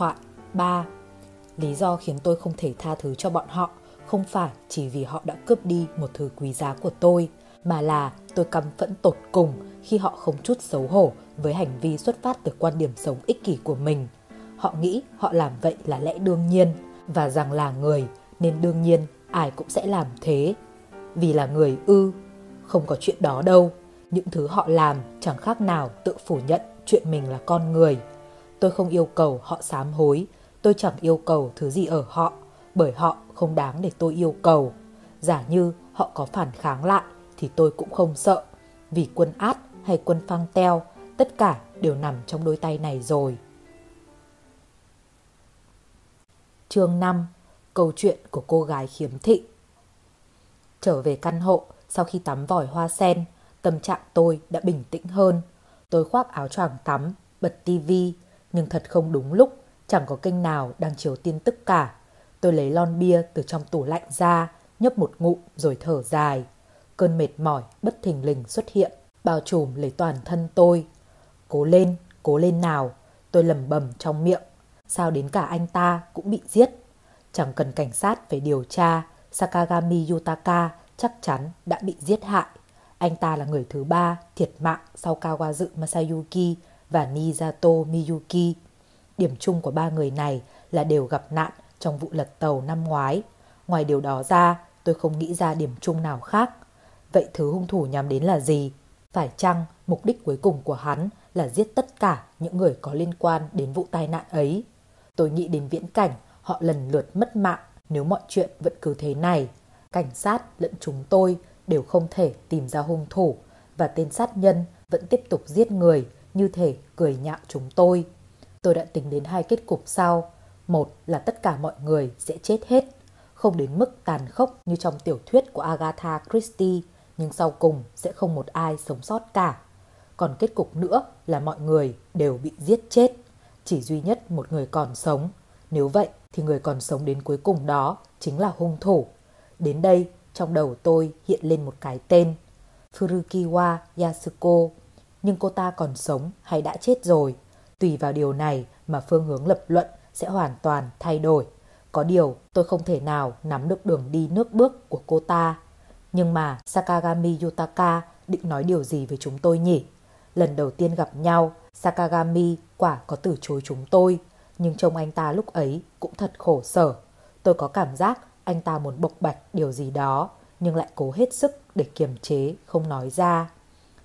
thoại 3. Lý do khiến tôi không thể tha thứ cho bọn họ không phải chỉ vì họ đã cướp đi một thứ quý giá của tôi, mà là tôi căm phẫn tột cùng khi họ không chút xấu hổ với hành vi xuất phát từ quan điểm sống ích kỷ của mình. Họ nghĩ họ làm vậy là lẽ đương nhiên và rằng là người nên đương nhiên ai cũng sẽ làm thế. Vì là người ư, không có chuyện đó đâu. Những thứ họ làm chẳng khác nào tự phủ nhận chuyện mình là con người. Tôi không yêu cầu họ sám hối, tôi chẳng yêu cầu thứ gì ở họ, bởi họ không đáng để tôi yêu cầu. Giả như họ có phản kháng lại thì tôi cũng không sợ, vì quân át hay quân phang teo, tất cả đều nằm trong đôi tay này rồi. Chương 5 Câu chuyện của cô gái khiếm thị Trở về căn hộ, sau khi tắm vòi hoa sen, tâm trạng tôi đã bình tĩnh hơn. Tôi khoác áo choàng tắm, bật tivi, nhưng thật không đúng lúc, chẳng có kênh nào đang chiếu tin tức cả. Tôi lấy lon bia từ trong tủ lạnh ra, nhấp một ngụm rồi thở dài. Cơn mệt mỏi bất thình lình xuất hiện, bao trùm lấy toàn thân tôi. Cố lên, cố lên nào, tôi lầm bầm trong miệng. Sao đến cả anh ta cũng bị giết? Chẳng cần cảnh sát phải điều tra, Sakagami Yutaka chắc chắn đã bị giết hại. Anh ta là người thứ ba thiệt mạng sau Kawazu Masayuki và Nijato Miyuki. Điểm chung của ba người này là đều gặp nạn trong vụ lật tàu năm ngoái. Ngoài điều đó ra, tôi không nghĩ ra điểm chung nào khác. Vậy thứ hung thủ nhắm đến là gì? Phải chăng mục đích cuối cùng của hắn là giết tất cả những người có liên quan đến vụ tai nạn ấy? Tôi nghĩ đến viễn cảnh họ lần lượt mất mạng nếu mọi chuyện vẫn cứ thế này. Cảnh sát lẫn chúng tôi đều không thể tìm ra hung thủ và tên sát nhân vẫn tiếp tục giết người như thể cười nhạo chúng tôi. Tôi đã tính đến hai kết cục sau. Một là tất cả mọi người sẽ chết hết, không đến mức tàn khốc như trong tiểu thuyết của Agatha Christie, nhưng sau cùng sẽ không một ai sống sót cả. Còn kết cục nữa là mọi người đều bị giết chết, chỉ duy nhất một người còn sống. Nếu vậy thì người còn sống đến cuối cùng đó chính là hung thủ. Đến đây, trong đầu tôi hiện lên một cái tên, Furukiwa Yasuko. Nhưng cô ta còn sống hay đã chết rồi? Tùy vào điều này mà phương hướng lập luận sẽ hoàn toàn thay đổi. Có điều tôi không thể nào nắm được đường đi nước bước của cô ta. Nhưng mà Sakagami Yutaka định nói điều gì với chúng tôi nhỉ? Lần đầu tiên gặp nhau, Sakagami quả có từ chối chúng tôi. Nhưng trông anh ta lúc ấy cũng thật khổ sở. Tôi có cảm giác anh ta muốn bộc bạch điều gì đó, nhưng lại cố hết sức để kiềm chế, không nói ra.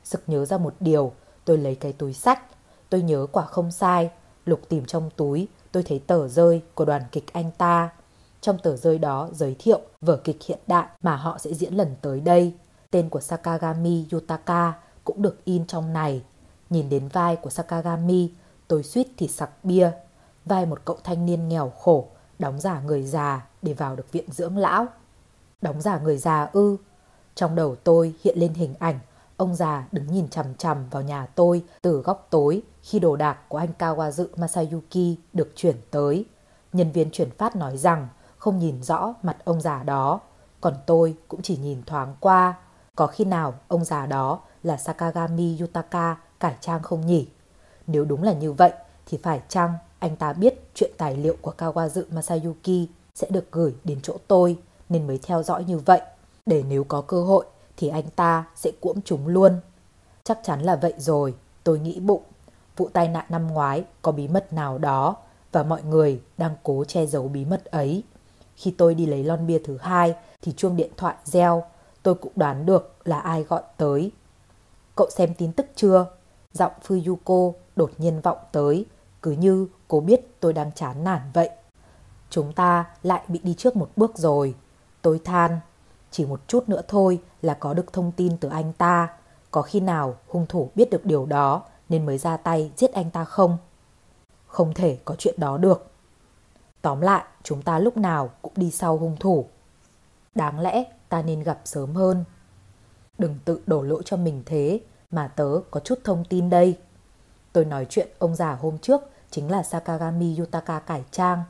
Sực nhớ ra một điều, tôi lấy cái túi sách. Tôi nhớ quả không sai, lục tìm trong túi, tôi thấy tờ rơi của đoàn kịch anh ta. Trong tờ rơi đó giới thiệu vở kịch hiện đại mà họ sẽ diễn lần tới đây. Tên của Sakagami Yutaka cũng được in trong này. Nhìn đến vai của Sakagami, tôi suýt thì sặc bia. Vai một cậu thanh niên nghèo khổ, đóng giả người già để vào được viện dưỡng lão. Đóng giả người già ư. Trong đầu tôi hiện lên hình ảnh ông già đứng nhìn chằm chằm vào nhà tôi từ góc tối khi đồ đạc của anh Kawazu Masayuki được chuyển tới. Nhân viên chuyển phát nói rằng không nhìn rõ mặt ông già đó, còn tôi cũng chỉ nhìn thoáng qua. Có khi nào ông già đó là Sakagami Yutaka cải trang không nhỉ? Nếu đúng là như vậy thì phải chăng anh ta biết chuyện tài liệu của Kawazu Masayuki sẽ được gửi đến chỗ tôi nên mới theo dõi như vậy để nếu có cơ hội thì anh ta sẽ cuỗm chúng luôn. Chắc chắn là vậy rồi, tôi nghĩ bụng. Vụ tai nạn năm ngoái có bí mật nào đó và mọi người đang cố che giấu bí mật ấy. Khi tôi đi lấy lon bia thứ hai thì chuông điện thoại reo, tôi cũng đoán được là ai gọi tới. Cậu xem tin tức chưa? Giọng Fuyuko đột nhiên vọng tới, cứ như cô biết tôi đang chán nản vậy. Chúng ta lại bị đi trước một bước rồi. Tôi than, chỉ một chút nữa thôi là có được thông tin từ anh ta. Có khi nào hung thủ biết được điều đó nên mới ra tay giết anh ta không? Không thể có chuyện đó được. Tóm lại, chúng ta lúc nào cũng đi sau hung thủ. Đáng lẽ ta nên gặp sớm hơn. Đừng tự đổ lỗi cho mình thế, mà tớ có chút thông tin đây. Tôi nói chuyện ông già hôm trước chính là Sakagami Yutaka cải trang.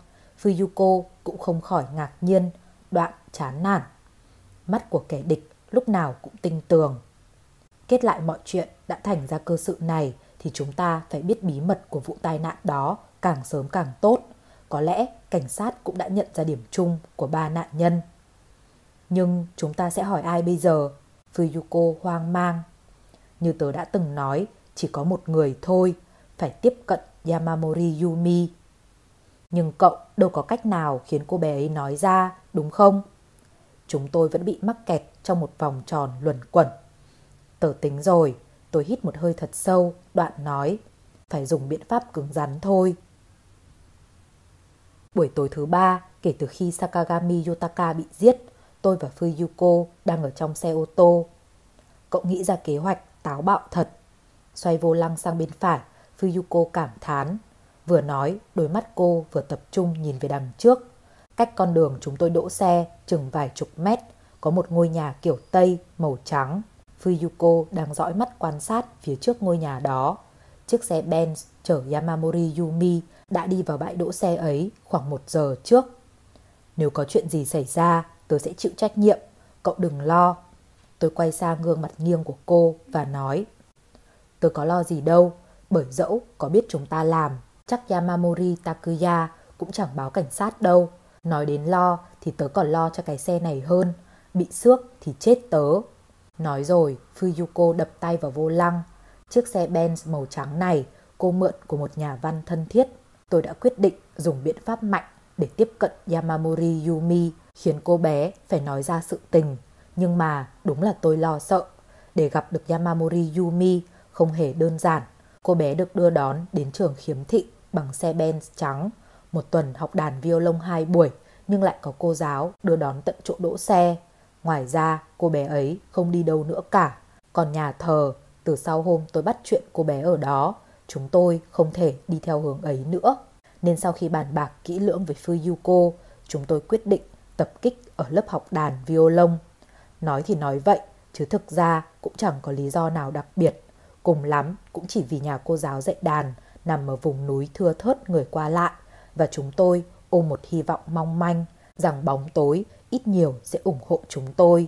Fuyuko cũng không khỏi ngạc nhiên, đoạn chán nản. Mắt của kẻ địch lúc nào cũng tinh tường. Kết lại mọi chuyện đã thành ra cơ sự này thì chúng ta phải biết bí mật của vụ tai nạn đó càng sớm càng tốt. có lẽ cảnh sát cũng đã nhận ra điểm chung của ba nạn nhân. Nhưng chúng ta sẽ hỏi ai bây giờ? Fuyuko hoang mang. Như tớ đã từng nói, chỉ có một người thôi, phải tiếp cận Yamamori Yumi. Nhưng cậu đâu có cách nào khiến cô bé ấy nói ra, đúng không? Chúng tôi vẫn bị mắc kẹt trong một vòng tròn luẩn quẩn. Tớ tính rồi, tôi hít một hơi thật sâu, đoạn nói, phải dùng biện pháp cứng rắn thôi. Buổi tối thứ ba, kể từ khi Sakagami Yotaka bị giết, tôi và Fuyuko đang ở trong xe ô tô. Cậu nghĩ ra kế hoạch táo bạo thật. Xoay vô lăng sang bên phải, Fuyuko cảm thán. Vừa nói, đôi mắt cô vừa tập trung nhìn về đằng trước. Cách con đường chúng tôi đỗ xe chừng vài chục mét, có một ngôi nhà kiểu Tây màu trắng. Fuyuko đang dõi mắt quan sát phía trước ngôi nhà đó. Chiếc xe Benz chở Yamamori Yumi đã đi vào bãi đỗ xe ấy khoảng một giờ trước. Nếu có chuyện gì xảy ra, tôi sẽ chịu trách nhiệm. Cậu đừng lo. Tôi quay sang gương mặt nghiêng của cô và nói Tôi có lo gì đâu, bởi dẫu có biết chúng ta làm, chắc Yamamori Takuya cũng chẳng báo cảnh sát đâu. Nói đến lo thì tớ còn lo cho cái xe này hơn, bị xước thì chết tớ. Nói rồi, Fuyuko đập tay vào vô lăng. Chiếc xe Benz màu trắng này cô mượn của một nhà văn thân thiết. Tôi đã quyết định dùng biện pháp mạnh để tiếp cận Yamamori Yumi, khiến cô bé phải nói ra sự tình. Nhưng mà đúng là tôi lo sợ. Để gặp được Yamamori Yumi không hề đơn giản. Cô bé được đưa đón đến trường khiếm thị bằng xe Benz trắng. Một tuần học đàn violon hai buổi nhưng lại có cô giáo đưa đón tận chỗ đỗ xe. Ngoài ra, cô bé ấy không đi đâu nữa cả. Còn nhà thờ, từ sau hôm tôi bắt chuyện cô bé ở đó, chúng tôi không thể đi theo hướng ấy nữa. Nên sau khi bàn bạc kỹ lưỡng với Fuyuko, chúng tôi quyết định tập kích ở lớp học đàn violon. Nói thì nói vậy, chứ thực ra cũng chẳng có lý do nào đặc biệt. Cùng lắm cũng chỉ vì nhà cô giáo dạy đàn nằm ở vùng núi thưa thớt người qua lại và chúng tôi ôm một hy vọng mong manh rằng bóng tối ít nhiều sẽ ủng hộ chúng tôi.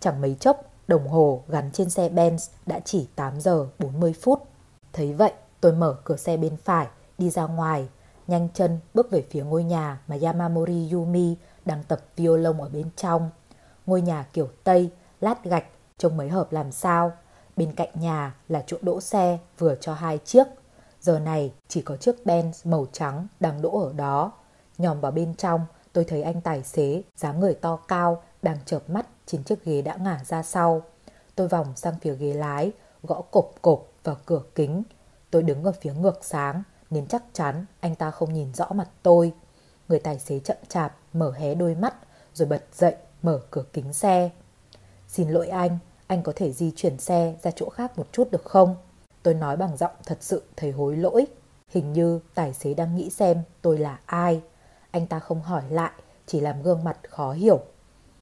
Chẳng mấy chốc, đồng hồ gắn trên xe Benz đã chỉ 8 giờ 40 phút. Thấy vậy, tôi mở cửa xe bên phải, đi ra ngoài, nhanh chân bước về phía ngôi nhà mà Yamamori Yumi đang tập violon ở bên trong. Ngôi nhà kiểu Tây, lát gạch, trông mấy hợp làm sao. Bên cạnh nhà là chỗ đỗ xe vừa cho hai chiếc. Giờ này chỉ có chiếc Benz màu trắng đang đỗ ở đó. Nhòm vào bên trong, tôi thấy anh tài xế, dáng người to cao, đang chợp mắt trên chiếc ghế đã ngả ra sau. Tôi vòng sang phía ghế lái, gõ cộp cộp vào cửa kính. Tôi đứng ở phía ngược sáng, nên chắc chắn anh ta không nhìn rõ mặt tôi. Người tài xế chậm chạp, mở hé đôi mắt, rồi bật dậy, mở cửa kính xe. Xin lỗi anh, anh có thể di chuyển xe ra chỗ khác một chút được không? Tôi nói bằng giọng thật sự thấy hối lỗi. Hình như tài xế đang nghĩ xem tôi là ai. Anh ta không hỏi lại, chỉ làm gương mặt khó hiểu.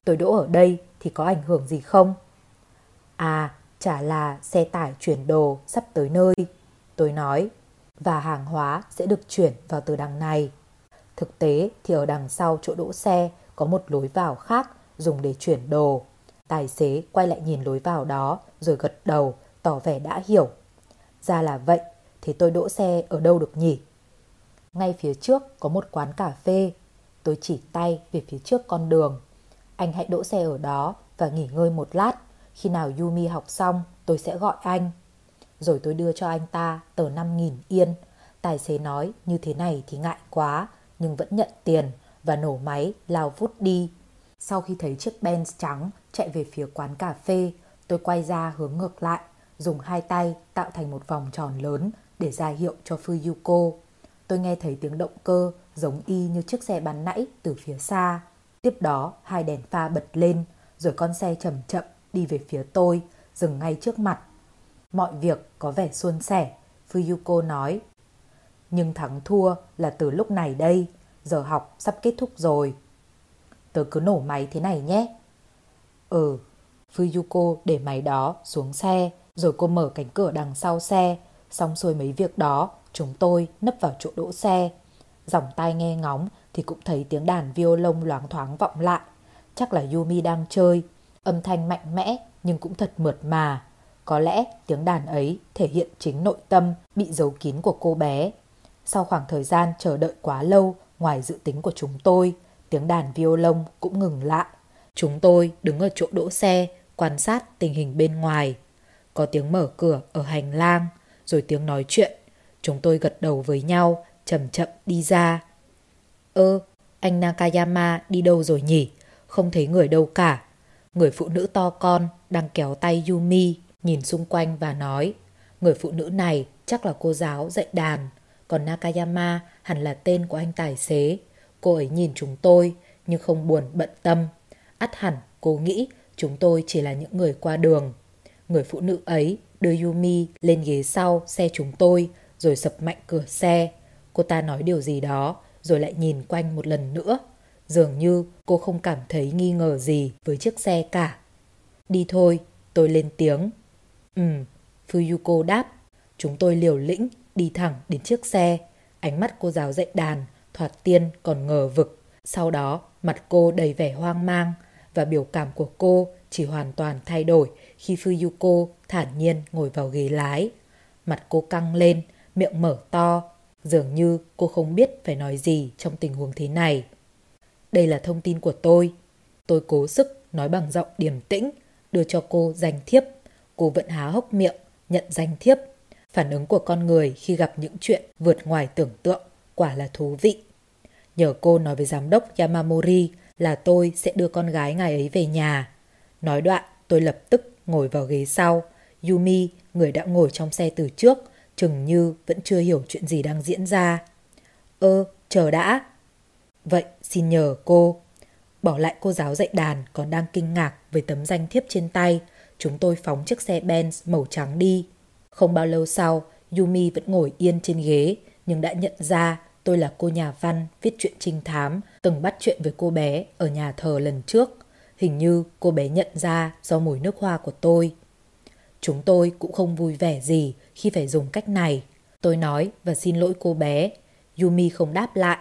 Tôi đỗ ở đây thì có ảnh hưởng gì không? À, chả là xe tải chuyển đồ sắp tới nơi. Tôi nói, và hàng hóa sẽ được chuyển vào từ đằng này. Thực tế thì ở đằng sau chỗ đỗ xe có một lối vào khác dùng để chuyển đồ. Tài xế quay lại nhìn lối vào đó rồi gật đầu, tỏ vẻ đã hiểu. Ra là vậy, thì tôi đỗ xe ở đâu được nhỉ? Ngay phía trước có một quán cà phê. Tôi chỉ tay về phía trước con đường. Anh hãy đỗ xe ở đó và nghỉ ngơi một lát. Khi nào Yumi học xong, tôi sẽ gọi anh. Rồi tôi đưa cho anh ta tờ 5.000 yên. Tài xế nói như thế này thì ngại quá, nhưng vẫn nhận tiền và nổ máy lao vút đi. Sau khi thấy chiếc Benz trắng chạy về phía quán cà phê, tôi quay ra hướng ngược lại, dùng hai tay tạo thành một vòng tròn lớn để ra hiệu cho Fuyuko. Tôi nghe thấy tiếng động cơ giống y như chiếc xe bắn nãy từ phía xa. Tiếp đó, hai đèn pha bật lên, rồi con xe chậm chậm đi về phía tôi, dừng ngay trước mặt. Mọi việc có vẻ suôn sẻ, Fuyuko nói. Nhưng thắng thua là từ lúc này đây, giờ học sắp kết thúc rồi. Tớ cứ nổ máy thế này nhé. Ừ, Fuyuko để máy đó xuống xe, rồi cô mở cánh cửa đằng sau xe. Xong xuôi mấy việc đó, chúng tôi nấp vào chỗ đỗ xe. Dòng tai nghe ngóng thì cũng thấy tiếng đàn violon loáng thoáng vọng lại. Chắc là Yumi đang chơi. Âm thanh mạnh mẽ nhưng cũng thật mượt mà. Có lẽ tiếng đàn ấy thể hiện chính nội tâm bị giấu kín của cô bé. Sau khoảng thời gian chờ đợi quá lâu ngoài dự tính của chúng tôi, tiếng đàn violon cũng ngừng lại. Chúng tôi đứng ở chỗ đỗ xe, quan sát tình hình bên ngoài. Có tiếng mở cửa ở hành lang, rồi tiếng nói chuyện. Chúng tôi gật đầu với nhau, chậm chậm đi ra. Ơ, anh Nakayama đi đâu rồi nhỉ? Không thấy người đâu cả. Người phụ nữ to con đang kéo tay Yumi, nhìn xung quanh và nói. Người phụ nữ này chắc là cô giáo dạy đàn, còn Nakayama hẳn là tên của anh tài xế. Cô ấy nhìn chúng tôi nhưng không buồn bận tâm. ắt hẳn cô nghĩ chúng tôi chỉ là những người qua đường. Người phụ nữ ấy đưa Yumi lên ghế sau xe chúng tôi rồi sập mạnh cửa xe. Cô ta nói điều gì đó rồi lại nhìn quanh một lần nữa. Dường như cô không cảm thấy nghi ngờ gì với chiếc xe cả. Đi thôi, tôi lên tiếng. Ừm, Fuyuko đáp. Chúng tôi liều lĩnh đi thẳng đến chiếc xe. Ánh mắt cô giáo dạy đàn, thoạt tiên còn ngờ vực. Sau đó, mặt cô đầy vẻ hoang mang và biểu cảm của cô chỉ hoàn toàn thay đổi khi Fuyuko thản nhiên ngồi vào ghế lái. Mặt cô căng lên, miệng mở to, dường như cô không biết phải nói gì trong tình huống thế này. Đây là thông tin của tôi. Tôi cố sức nói bằng giọng điềm tĩnh, đưa cho cô danh thiếp. Cô vẫn há hốc miệng, nhận danh thiếp. Phản ứng của con người khi gặp những chuyện vượt ngoài tưởng tượng quả là thú vị. Nhờ cô nói với giám đốc Yamamori là tôi sẽ đưa con gái ngài ấy về nhà. Nói đoạn, tôi lập tức ngồi vào ghế sau. Yumi, người đã ngồi trong xe từ trước, chừng như vẫn chưa hiểu chuyện gì đang diễn ra. Ơ, chờ đã. Vậy xin nhờ cô. Bỏ lại cô giáo dạy đàn còn đang kinh ngạc với tấm danh thiếp trên tay, chúng tôi phóng chiếc xe Benz màu trắng đi. Không bao lâu sau, Yumi vẫn ngồi yên trên ghế, nhưng đã nhận ra tôi là cô nhà văn viết chuyện trinh thám, từng bắt chuyện với cô bé ở nhà thờ lần trước. Hình như cô bé nhận ra do mùi nước hoa của tôi. Chúng tôi cũng không vui vẻ gì khi phải dùng cách này. Tôi nói và xin lỗi cô bé. Yumi không đáp lại.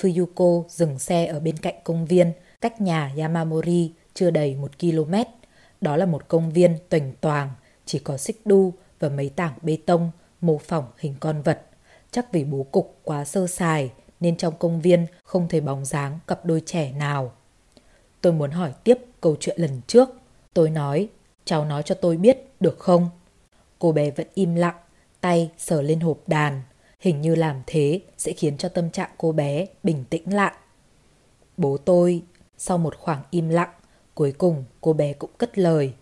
Fuyuko dừng xe ở bên cạnh công viên, cách nhà Yamamori chưa đầy một km. Đó là một công viên toành toàng, chỉ có xích đu và mấy tảng bê tông mô phỏng hình con vật. Chắc vì bố cục quá sơ sài nên trong công viên không thấy bóng dáng cặp đôi trẻ nào. Tôi muốn hỏi tiếp câu chuyện lần trước. Tôi nói, cháu nói cho tôi biết được không? Cô bé vẫn im lặng, tay sờ lên hộp đàn. Hình như làm thế sẽ khiến cho tâm trạng cô bé bình tĩnh lại. Bố tôi, sau một khoảng im lặng, cuối cùng cô bé cũng cất lời.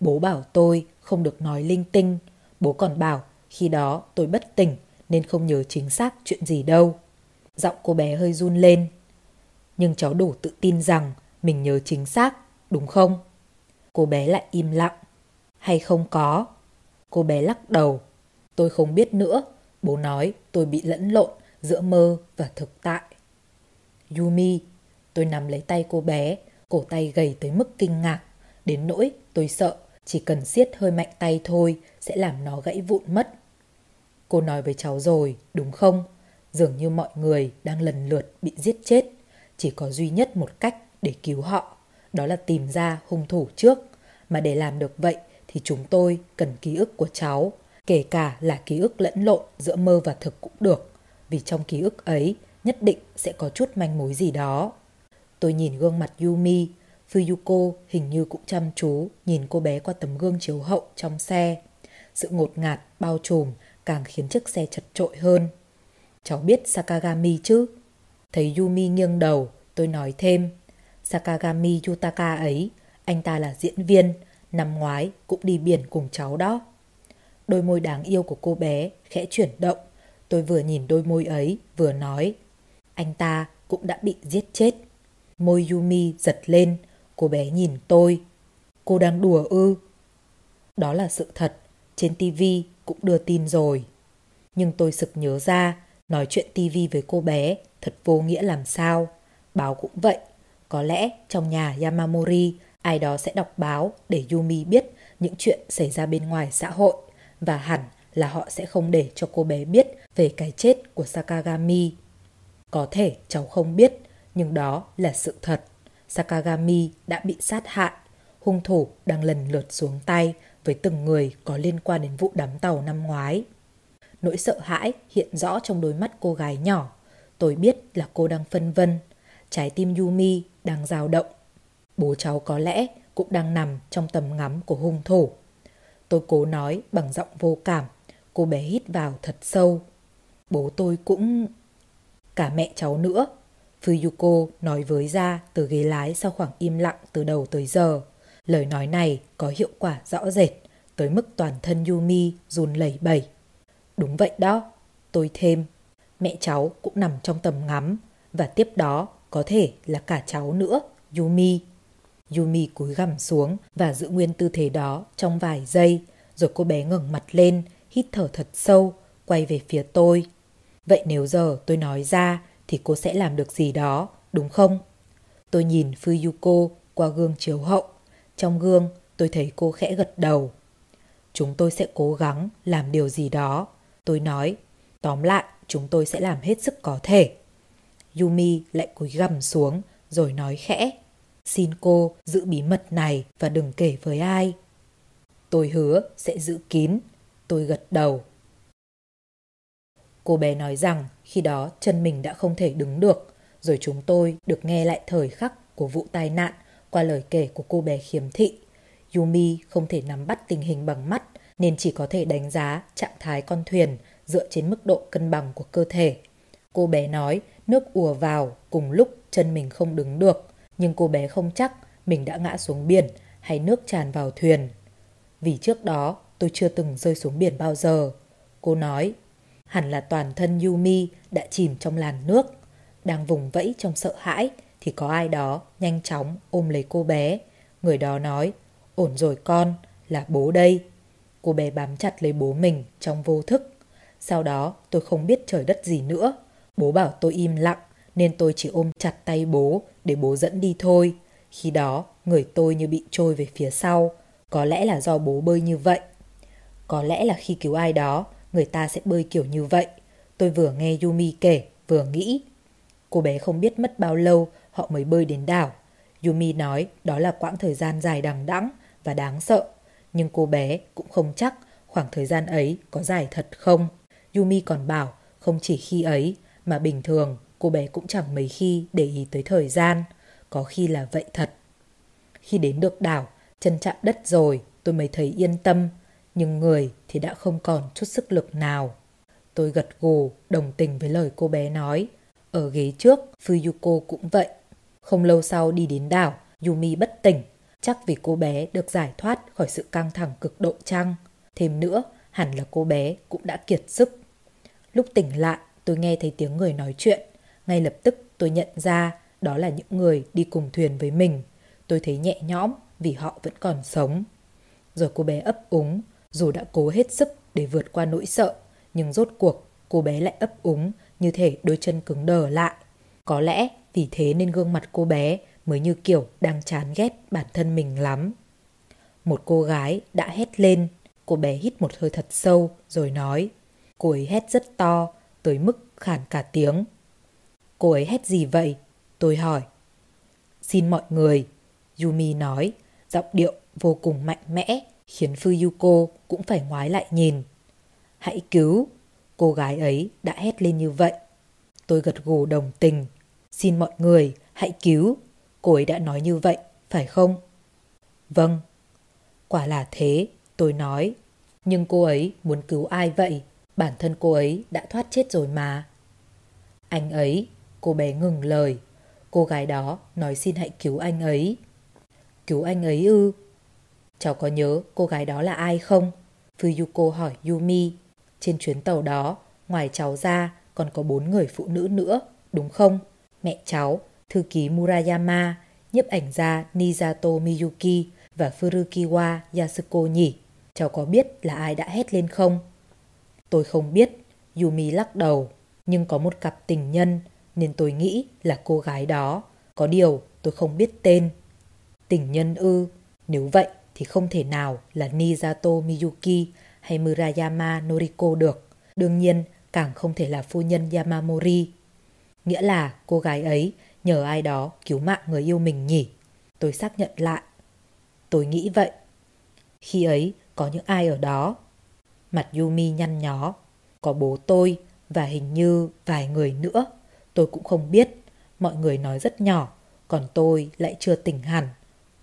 Bố bảo tôi không được nói linh tinh. Bố còn bảo khi đó tôi bất tỉnh nên không nhớ chính xác chuyện gì đâu. Giọng cô bé hơi run lên. Nhưng cháu đủ tự tin rằng mình nhớ chính xác, đúng không? Cô bé lại im lặng. Hay không có? Cô bé lắc đầu. Tôi không biết nữa. Bố nói tôi bị lẫn lộn giữa mơ và thực tại. Yumi, tôi nắm lấy tay cô bé, cổ tay gầy tới mức kinh ngạc. Đến nỗi tôi sợ chỉ cần siết hơi mạnh tay thôi sẽ làm nó gãy vụn mất. Cô nói với cháu rồi, đúng không? Dường như mọi người đang lần lượt bị giết chết. Chỉ có duy nhất một cách để cứu họ, đó là tìm ra hung thủ trước. Mà để làm được vậy thì chúng tôi cần ký ức của cháu, kể cả là ký ức lẫn lộn giữa mơ và thực cũng được. Vì trong ký ức ấy nhất định sẽ có chút manh mối gì đó. Tôi nhìn gương mặt Yumi, Fuyuko hình như cũng chăm chú nhìn cô bé qua tấm gương chiếu hậu trong xe. Sự ngột ngạt, bao trùm càng khiến chiếc xe chật trội hơn. Cháu biết Sakagami chứ? Thấy Yumi nghiêng đầu, tôi nói thêm. Sakagami Yutaka ấy, anh ta là diễn viên, năm ngoái cũng đi biển cùng cháu đó. Đôi môi đáng yêu của cô bé khẽ chuyển động. Tôi vừa nhìn đôi môi ấy, vừa nói. Anh ta cũng đã bị giết chết. Môi Yumi giật lên, cô bé nhìn tôi. Cô đang đùa ư? Đó là sự thật, trên TV cũng đưa tin rồi. Nhưng tôi sực nhớ ra, nói chuyện TV với cô bé thật vô nghĩa làm sao. Báo cũng vậy, có lẽ trong nhà Yamamori ai đó sẽ đọc báo để Yumi biết những chuyện xảy ra bên ngoài xã hội và hẳn là họ sẽ không để cho cô bé biết về cái chết của Sakagami. Có thể cháu không biết, nhưng đó là sự thật. Sakagami đã bị sát hại. Hung thủ đang lần lượt xuống tay với từng người có liên quan đến vụ đám tàu năm ngoái. Nỗi sợ hãi hiện rõ trong đôi mắt cô gái nhỏ. Tôi biết là cô đang phân vân. Trái tim Yumi đang dao động. Bố cháu có lẽ cũng đang nằm trong tầm ngắm của hung thủ. Tôi cố nói bằng giọng vô cảm. Cô bé hít vào thật sâu. Bố tôi cũng... Cả mẹ cháu nữa. Fuyuko nói với ra từ ghế lái sau khoảng im lặng từ đầu tới giờ. Lời nói này có hiệu quả rõ rệt, tới mức toàn thân Yumi run lẩy bẩy. Đúng vậy đó, tôi thêm. Mẹ cháu cũng nằm trong tầm ngắm, và tiếp đó có thể là cả cháu nữa, Yumi. Yumi cúi gằm xuống và giữ nguyên tư thế đó trong vài giây, rồi cô bé ngẩng mặt lên, hít thở thật sâu, quay về phía tôi. Vậy nếu giờ tôi nói ra thì cô sẽ làm được gì đó, đúng không? Tôi nhìn Fuyuko qua gương chiếu hậu. Trong gương, tôi thấy cô khẽ gật đầu. Chúng tôi sẽ cố gắng làm điều gì đó. Tôi nói, tóm lại, chúng tôi sẽ làm hết sức có thể. Yumi lại cúi gằm xuống, rồi nói khẽ. Xin cô giữ bí mật này và đừng kể với ai. Tôi hứa sẽ giữ kín. Tôi gật đầu. Cô bé nói rằng khi đó chân mình đã không thể đứng được, rồi chúng tôi được nghe lại thời khắc của vụ tai nạn qua lời kể của cô bé khiếm thị. Yumi không thể nắm bắt tình hình bằng mắt nên chỉ có thể đánh giá trạng thái con thuyền dựa trên mức độ cân bằng của cơ thể. Cô bé nói nước ùa vào cùng lúc chân mình không đứng được, nhưng cô bé không chắc mình đã ngã xuống biển hay nước tràn vào thuyền. Vì trước đó tôi chưa từng rơi xuống biển bao giờ. Cô nói Hẳn là toàn thân Yumi đã chìm trong làn nước. Đang vùng vẫy trong sợ hãi thì có ai đó nhanh chóng ôm lấy cô bé. Người đó nói, ổn rồi con, là bố đây. Cô bé bám chặt lấy bố mình trong vô thức. Sau đó tôi không biết trời đất gì nữa. Bố bảo tôi im lặng nên tôi chỉ ôm chặt tay bố để bố dẫn đi thôi. Khi đó người tôi như bị trôi về phía sau. Có lẽ là do bố bơi như vậy. Có lẽ là khi cứu ai đó người ta sẽ bơi kiểu như vậy. Tôi vừa nghe Yumi kể, vừa nghĩ. Cô bé không biết mất bao lâu họ mới bơi đến đảo. Yumi nói đó là quãng thời gian dài đằng đẵng và đáng sợ. Nhưng cô bé cũng không chắc khoảng thời gian ấy có dài thật không. Yumi còn bảo không chỉ khi ấy mà bình thường cô bé cũng chẳng mấy khi để ý tới thời gian. Có khi là vậy thật. Khi đến được đảo, chân chạm đất rồi tôi mới thấy yên tâm nhưng người thì đã không còn chút sức lực nào. Tôi gật gù, đồng tình với lời cô bé nói. Ở ghế trước, Fuyuko cũng vậy. Không lâu sau đi đến đảo, Yumi bất tỉnh. Chắc vì cô bé được giải thoát khỏi sự căng thẳng cực độ chăng. Thêm nữa, hẳn là cô bé cũng đã kiệt sức. Lúc tỉnh lại, tôi nghe thấy tiếng người nói chuyện. Ngay lập tức tôi nhận ra đó là những người đi cùng thuyền với mình. Tôi thấy nhẹ nhõm vì họ vẫn còn sống. Rồi cô bé ấp úng, dù đã cố hết sức để vượt qua nỗi sợ, nhưng rốt cuộc cô bé lại ấp úng như thể đôi chân cứng đờ lại. Có lẽ vì thế nên gương mặt cô bé mới như kiểu đang chán ghét bản thân mình lắm. Một cô gái đã hét lên, cô bé hít một hơi thật sâu rồi nói. Cô ấy hét rất to, tới mức khản cả tiếng. Cô ấy hét gì vậy? Tôi hỏi. Xin mọi người, Yumi nói, giọng điệu vô cùng mạnh mẽ khiến Fuyuko cũng phải ngoái lại nhìn. Hãy cứu! Cô gái ấy đã hét lên như vậy. Tôi gật gù đồng tình. Xin mọi người, hãy cứu! Cô ấy đã nói như vậy, phải không? Vâng. Quả là thế, tôi nói. Nhưng cô ấy muốn cứu ai vậy? Bản thân cô ấy đã thoát chết rồi mà. Anh ấy, cô bé ngừng lời. Cô gái đó nói xin hãy cứu anh ấy. Cứu anh ấy ư? Cháu có nhớ cô gái đó là ai không? Fuyuko hỏi Yumi. Trên chuyến tàu đó, ngoài cháu ra còn có bốn người phụ nữ nữa, đúng không? Mẹ cháu, thư ký Murayama, nhiếp ảnh gia Nizato Miyuki và Furukiwa Yasuko nhỉ? Cháu có biết là ai đã hét lên không? Tôi không biết, Yumi lắc đầu. Nhưng có một cặp tình nhân nên tôi nghĩ là cô gái đó. Có điều tôi không biết tên. Tình nhân ư, nếu vậy thì không thể nào là Nizato Miyuki hay Murayama Noriko được. Đương nhiên, càng không thể là phu nhân Yamamori. Nghĩa là cô gái ấy nhờ ai đó cứu mạng người yêu mình nhỉ. Tôi xác nhận lại. Tôi nghĩ vậy. Khi ấy có những ai ở đó? Mặt Yumi nhăn nhó. Có bố tôi và hình như vài người nữa. Tôi cũng không biết, mọi người nói rất nhỏ, còn tôi lại chưa tỉnh hẳn.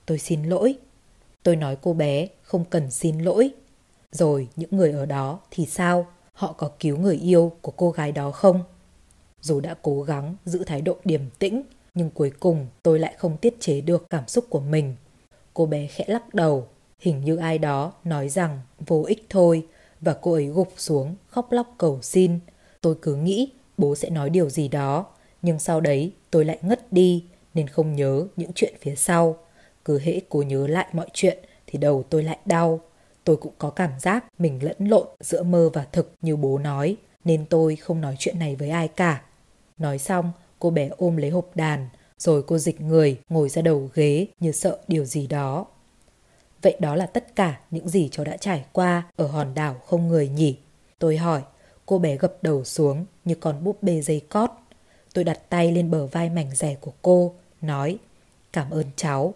Tôi xin lỗi. Tôi nói cô bé không cần xin lỗi. Rồi những người ở đó thì sao? Họ có cứu người yêu của cô gái đó không? Dù đã cố gắng giữ thái độ điềm tĩnh, nhưng cuối cùng tôi lại không tiết chế được cảm xúc của mình. Cô bé khẽ lắc đầu, hình như ai đó nói rằng vô ích thôi và cô ấy gục xuống khóc lóc cầu xin. Tôi cứ nghĩ bố sẽ nói điều gì đó, nhưng sau đấy tôi lại ngất đi nên không nhớ những chuyện phía sau. Cứ hễ cố nhớ lại mọi chuyện thì đầu tôi lại đau. Tôi cũng có cảm giác mình lẫn lộn giữa mơ và thực như bố nói, nên tôi không nói chuyện này với ai cả. Nói xong, cô bé ôm lấy hộp đàn, rồi cô dịch người ngồi ra đầu ghế như sợ điều gì đó. Vậy đó là tất cả những gì cháu đã trải qua ở hòn đảo không người nhỉ? Tôi hỏi, cô bé gập đầu xuống như con búp bê dây cót. Tôi đặt tay lên bờ vai mảnh rẻ của cô, nói, cảm ơn cháu.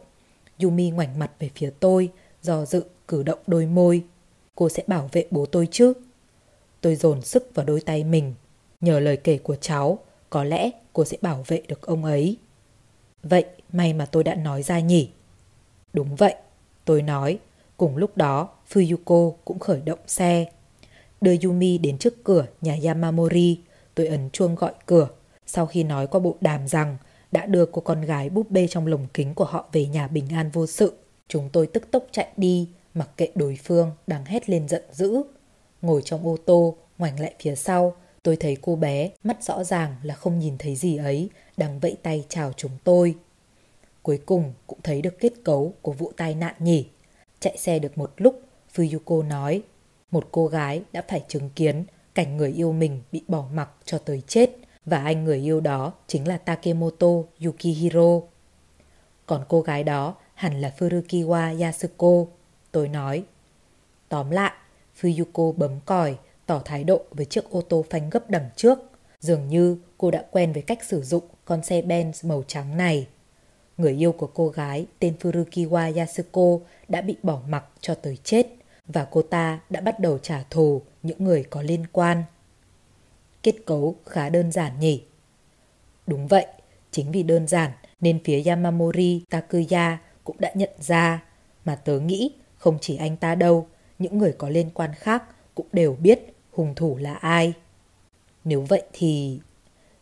Yumi ngoảnh mặt về phía tôi, do dự cử động đôi môi. Cô sẽ bảo vệ bố tôi chứ? Tôi dồn sức vào đôi tay mình. Nhờ lời kể của cháu, có lẽ cô sẽ bảo vệ được ông ấy. Vậy may mà tôi đã nói ra nhỉ? Đúng vậy, tôi nói. Cùng lúc đó, Fuyuko cũng khởi động xe. Đưa Yumi đến trước cửa nhà Yamamori, tôi ấn chuông gọi cửa. Sau khi nói qua bộ đàm rằng đã đưa cô con gái búp bê trong lồng kính của họ về nhà bình an vô sự. Chúng tôi tức tốc chạy đi, mặc kệ đối phương đang hét lên giận dữ. Ngồi trong ô tô, ngoảnh lại phía sau, tôi thấy cô bé, mắt rõ ràng là không nhìn thấy gì ấy, đang vẫy tay chào chúng tôi. Cuối cùng cũng thấy được kết cấu của vụ tai nạn nhỉ. Chạy xe được một lúc, Fuyuko nói, một cô gái đã phải chứng kiến cảnh người yêu mình bị bỏ mặc cho tới chết và anh người yêu đó chính là Takemoto Yukihiro. Còn cô gái đó hẳn là Furukiwa Yasuko, tôi nói. Tóm lại, Fuyuko bấm còi, tỏ thái độ với chiếc ô tô phanh gấp đằng trước. Dường như cô đã quen với cách sử dụng con xe Benz màu trắng này. Người yêu của cô gái tên Furukiwa Yasuko đã bị bỏ mặc cho tới chết và cô ta đã bắt đầu trả thù những người có liên quan. Kết cấu khá đơn giản nhỉ? Đúng vậy, chính vì đơn giản nên phía Yamamori Takuya cũng đã nhận ra. Mà tớ nghĩ không chỉ anh ta đâu, những người có liên quan khác cũng đều biết hung thủ là ai. Nếu vậy thì...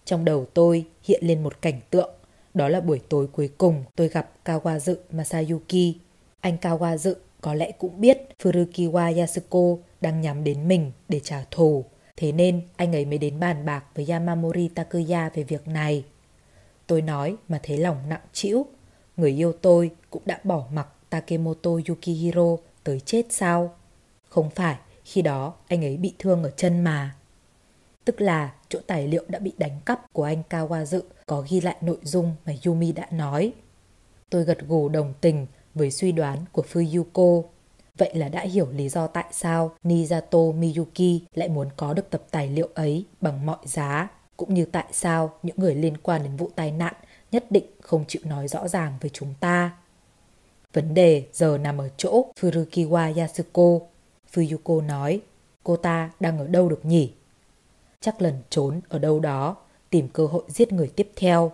Trong đầu tôi hiện lên một cảnh tượng. Đó là buổi tối cuối cùng tôi gặp Kawazu Masayuki. Anh Kawazu có lẽ cũng biết Furukiwa Yasuko đang nhắm đến mình để trả thù. Thế nên anh ấy mới đến bàn bạc với Yamamori Takuya về việc này. Tôi nói mà thấy lòng nặng trĩu. Người yêu tôi cũng đã bỏ mặc Takemoto Yukihiro tới chết sao? Không phải, khi đó anh ấy bị thương ở chân mà. Tức là chỗ tài liệu đã bị đánh cắp của anh Kawazu có ghi lại nội dung mà Yumi đã nói. Tôi gật gù đồng tình với suy đoán của Fuyuko. Vậy là đã hiểu lý do tại sao Nizato Miyuki lại muốn có được tập tài liệu ấy bằng mọi giá, cũng như tại sao những người liên quan đến vụ tai nạn nhất định không chịu nói rõ ràng với chúng ta. Vấn đề giờ nằm ở chỗ Furukiwa Yasuko. Fuyuko nói, cô ta đang ở đâu được nhỉ? Chắc lần trốn ở đâu đó, tìm cơ hội giết người tiếp theo.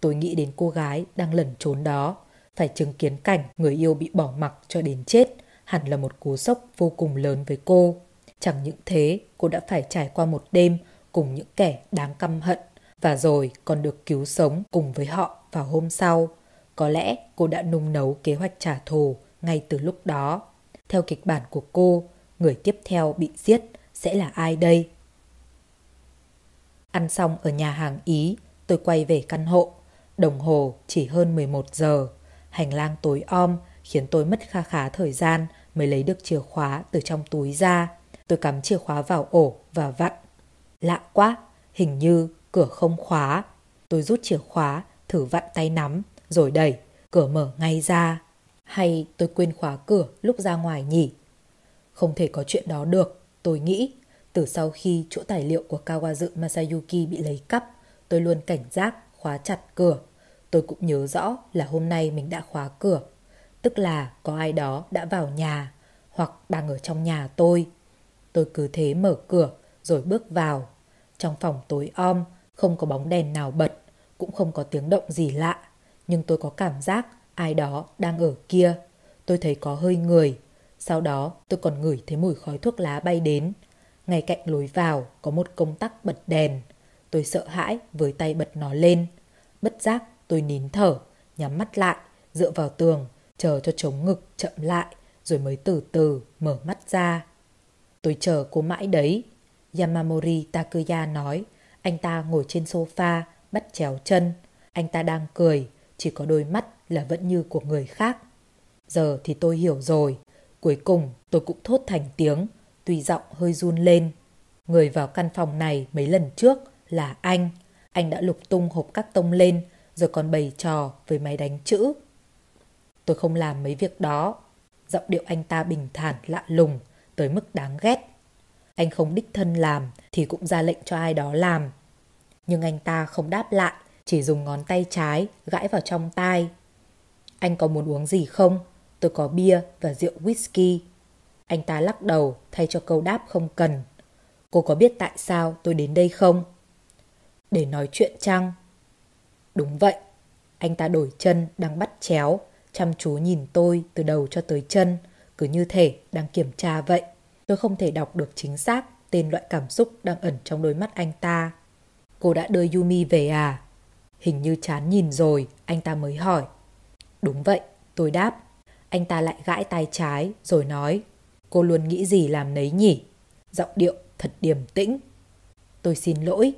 Tôi nghĩ đến cô gái đang lẩn trốn đó, phải chứng kiến cảnh người yêu bị bỏ mặc cho đến chết, hẳn là một cú sốc vô cùng lớn với cô. Chẳng những thế, cô đã phải trải qua một đêm cùng những kẻ đáng căm hận và rồi còn được cứu sống cùng với họ vào hôm sau. Có lẽ cô đã nung nấu kế hoạch trả thù ngay từ lúc đó. Theo kịch bản của cô, người tiếp theo bị giết sẽ là ai đây? Ăn xong ở nhà hàng Ý, tôi quay về căn hộ. Đồng hồ chỉ hơn 11 giờ. Hành lang tối om khiến tôi mất kha khá thời gian mới lấy được chìa khóa từ trong túi ra. Tôi cắm chìa khóa vào ổ và vặn. Lạ quá, hình như cửa không khóa. Tôi rút chìa khóa, thử vặn tay nắm, rồi đẩy, cửa mở ngay ra. Hay tôi quên khóa cửa lúc ra ngoài nhỉ? Không thể có chuyện đó được, tôi nghĩ. Từ sau khi chỗ tài liệu của Kawazu Masayuki bị lấy cắp, tôi luôn cảnh giác khóa chặt cửa. Tôi cũng nhớ rõ là hôm nay mình đã khóa cửa. Tức là có ai đó đã vào nhà hoặc đang ở trong nhà tôi. Tôi cứ thế mở cửa rồi bước vào. Trong phòng tối om, Không có bóng đèn nào bật, cũng không có tiếng động gì lạ. Nhưng tôi có cảm giác ai đó đang ở kia. Tôi thấy có hơi người. Sau đó tôi còn ngửi thấy mùi khói thuốc lá bay đến. Ngay cạnh lối vào có một công tắc bật đèn. Tôi sợ hãi với tay bật nó lên. Bất giác tôi nín thở, nhắm mắt lại, dựa vào tường, chờ cho chống ngực chậm lại, rồi mới từ từ mở mắt ra. Tôi chờ cô mãi đấy. Yamamori Takuya nói, anh ta ngồi trên sofa, bắt chéo chân. Anh ta đang cười, chỉ có đôi mắt là vẫn như của người khác. Giờ thì tôi hiểu rồi. Cuối cùng tôi cũng thốt thành tiếng, tuy giọng hơi run lên. Người vào căn phòng này mấy lần trước là anh. Anh đã lục tung hộp các tông lên, rồi còn bày trò với máy đánh chữ. Tôi không làm mấy việc đó. Giọng điệu anh ta bình thản lạ lùng, tới mức đáng ghét. Anh không đích thân làm thì cũng ra lệnh cho ai đó làm. Nhưng anh ta không đáp lại, chỉ dùng ngón tay trái gãi vào trong tai. Anh có muốn uống gì không? Tôi có bia và rượu whisky. Anh ta lắc đầu thay cho câu đáp không cần. Cô có biết tại sao tôi đến đây không? Để nói chuyện chăng? Đúng vậy. Anh ta đổi chân đang bắt chéo, chăm chú nhìn tôi từ đầu cho tới chân, cứ như thể đang kiểm tra vậy. Tôi không thể đọc được chính xác tên loại cảm xúc đang ẩn trong đôi mắt anh ta. Cô đã đưa Yumi về à? Hình như chán nhìn rồi, anh ta mới hỏi. Đúng vậy, tôi đáp. Anh ta lại gãi tay trái rồi nói. Cô luôn nghĩ gì làm nấy nhỉ? Giọng điệu thật điềm tĩnh. Tôi xin lỗi.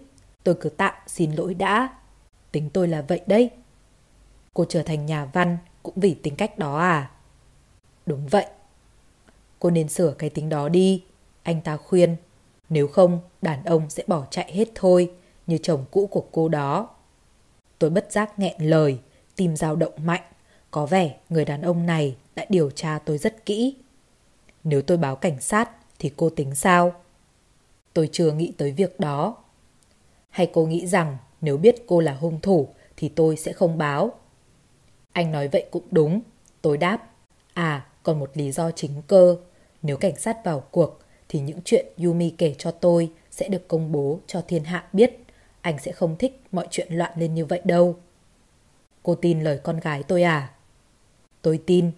Tôi cứ tạm xin lỗi đã. Tính tôi là vậy đấy. Cô trở thành nhà văn cũng vì tính cách đó à? Đúng vậy. Cô nên sửa cái tính đó đi. Anh ta khuyên. Nếu không, đàn ông sẽ bỏ chạy hết thôi, như chồng cũ của cô đó. Tôi bất giác nghẹn lời, tim dao động mạnh. Có vẻ người đàn ông này đã điều tra tôi rất kỹ. Nếu tôi báo cảnh sát thì cô tính sao? Tôi chưa nghĩ tới việc đó. Hay cô nghĩ rằng nếu biết cô là hung thủ thì tôi sẽ không báo? Anh nói vậy cũng đúng. Tôi đáp. À, còn một lý do chính cơ. Nếu cảnh sát vào cuộc thì những chuyện Yumi kể cho tôi sẽ được công bố cho thiên hạ biết. Anh sẽ không thích mọi chuyện loạn lên như vậy đâu. Cô tin lời con gái tôi à? Tôi tin.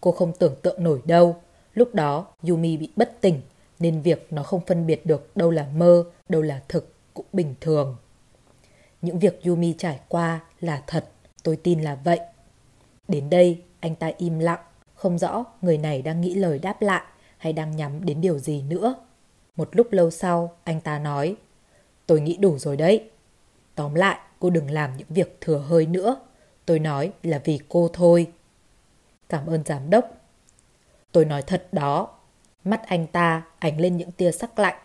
Cô không tưởng tượng nổi đâu. Lúc đó Yumi bị bất tỉnh nên việc nó không phân biệt được đâu là mơ, đâu là thực cũng bình thường. Những việc Yumi trải qua là thật, tôi tin là vậy. Đến đây, anh ta im lặng, không rõ người này đang nghĩ lời đáp lại hay đang nhắm đến điều gì nữa. Một lúc lâu sau, anh ta nói, tôi nghĩ đủ rồi đấy. Tóm lại, cô đừng làm những việc thừa hơi nữa. Tôi nói là vì cô thôi. Cảm ơn giám đốc. Tôi nói thật đó. Mắt anh ta ánh lên những tia sắc lạnh.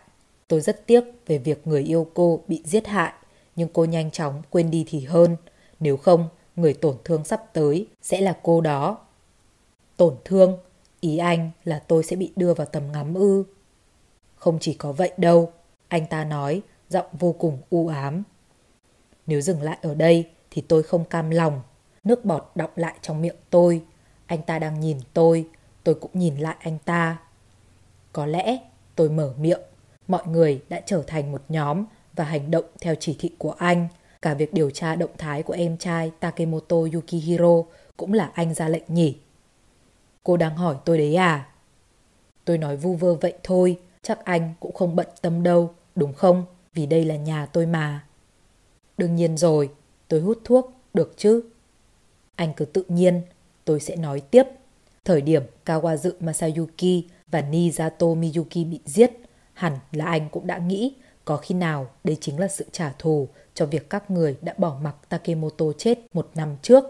Tôi rất tiếc về việc người yêu cô bị giết hại, nhưng cô nhanh chóng quên đi thì hơn. Nếu không, người tổn thương sắp tới sẽ là cô đó. Tổn thương? Ý anh là tôi sẽ bị đưa vào tầm ngắm ư. Không chỉ có vậy đâu, anh ta nói, giọng vô cùng u ám. Nếu dừng lại ở đây thì tôi không cam lòng. Nước bọt đọng lại trong miệng tôi. Anh ta đang nhìn tôi, tôi cũng nhìn lại anh ta. Có lẽ tôi mở miệng, mọi người đã trở thành một nhóm và hành động theo chỉ thị của anh. Cả việc điều tra động thái của em trai Takemoto Yukihiro cũng là anh ra lệnh nhỉ. Cô đang hỏi tôi đấy à? Tôi nói vu vơ vậy thôi, chắc anh cũng không bận tâm đâu, đúng không? Vì đây là nhà tôi mà. Đương nhiên rồi, tôi hút thuốc, được chứ? Anh cứ tự nhiên, tôi sẽ nói tiếp. Thời điểm Kawazu Masayuki và Nizato Miyuki bị giết, hẳn là anh cũng đã nghĩ có khi nào đây chính là sự trả thù cho việc các người đã bỏ mặc Takemoto chết một năm trước.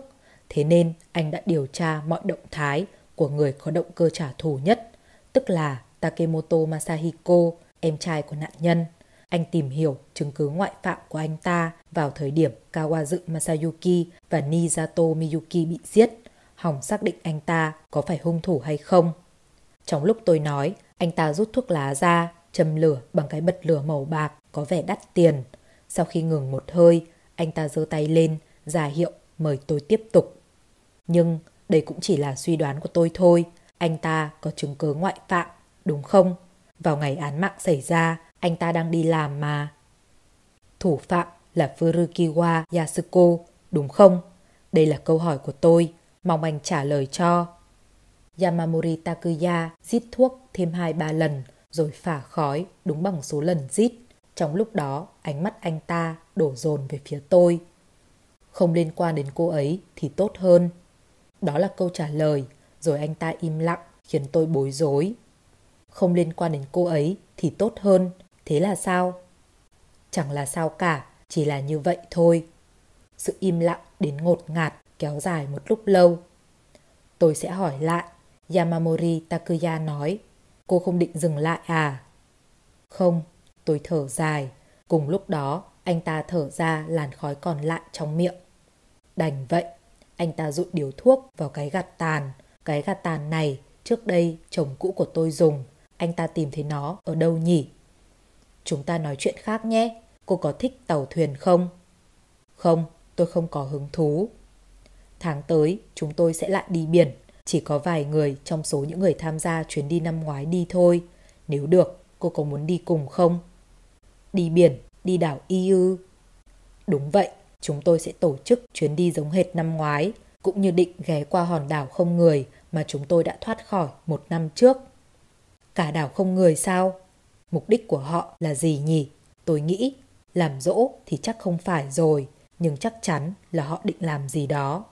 Thế nên anh đã điều tra mọi động thái của người có động cơ trả thù nhất, tức là Takemoto Masahiko, em trai của nạn nhân. Anh tìm hiểu chứng cứ ngoại phạm của anh ta vào thời điểm Kawazu Masayuki và Nizato Miyuki bị giết, hòng xác định anh ta có phải hung thủ hay không. Trong lúc tôi nói, anh ta rút thuốc lá ra, châm lửa bằng cái bật lửa màu bạc có vẻ đắt tiền. Sau khi ngừng một hơi, anh ta giơ tay lên, ra hiệu mời tôi tiếp tục. Nhưng đây cũng chỉ là suy đoán của tôi thôi. Anh ta có chứng cứ ngoại phạm, đúng không? Vào ngày án mạng xảy ra, anh ta đang đi làm mà. Thủ phạm là Furukiwa Yasuko, đúng không? Đây là câu hỏi của tôi, mong anh trả lời cho. Yamamori Takuya rít thuốc thêm 2-3 lần rồi phả khói đúng bằng số lần rít. Trong lúc đó, ánh mắt anh ta đổ dồn về phía tôi. Không liên quan đến cô ấy thì tốt hơn. Đó là câu trả lời, rồi anh ta im lặng khiến tôi bối rối. Không liên quan đến cô ấy thì tốt hơn, thế là sao? Chẳng là sao cả, chỉ là như vậy thôi. Sự im lặng đến ngột ngạt kéo dài một lúc lâu. Tôi sẽ hỏi lại, Yamamori Takuya nói, cô không định dừng lại à? Không, tôi thở dài. Cùng lúc đó, anh ta thở ra làn khói còn lại trong miệng. Đành vậy, anh ta rụi điếu thuốc vào cái gạt tàn. Cái gạt tàn này trước đây chồng cũ của tôi dùng. Anh ta tìm thấy nó ở đâu nhỉ? Chúng ta nói chuyện khác nhé. Cô có thích tàu thuyền không? Không, tôi không có hứng thú. Tháng tới, chúng tôi sẽ lại đi biển. Chỉ có vài người trong số những người tham gia chuyến đi năm ngoái đi thôi. Nếu được, cô có muốn đi cùng không? Đi biển, đi đảo Y ư? Đúng vậy, chúng tôi sẽ tổ chức chuyến đi giống hệt năm ngoái, cũng như định ghé qua hòn đảo không người mà chúng tôi đã thoát khỏi một năm trước. Cả đảo không người sao? Mục đích của họ là gì nhỉ? Tôi nghĩ, làm dỗ thì chắc không phải rồi, nhưng chắc chắn là họ định làm gì đó.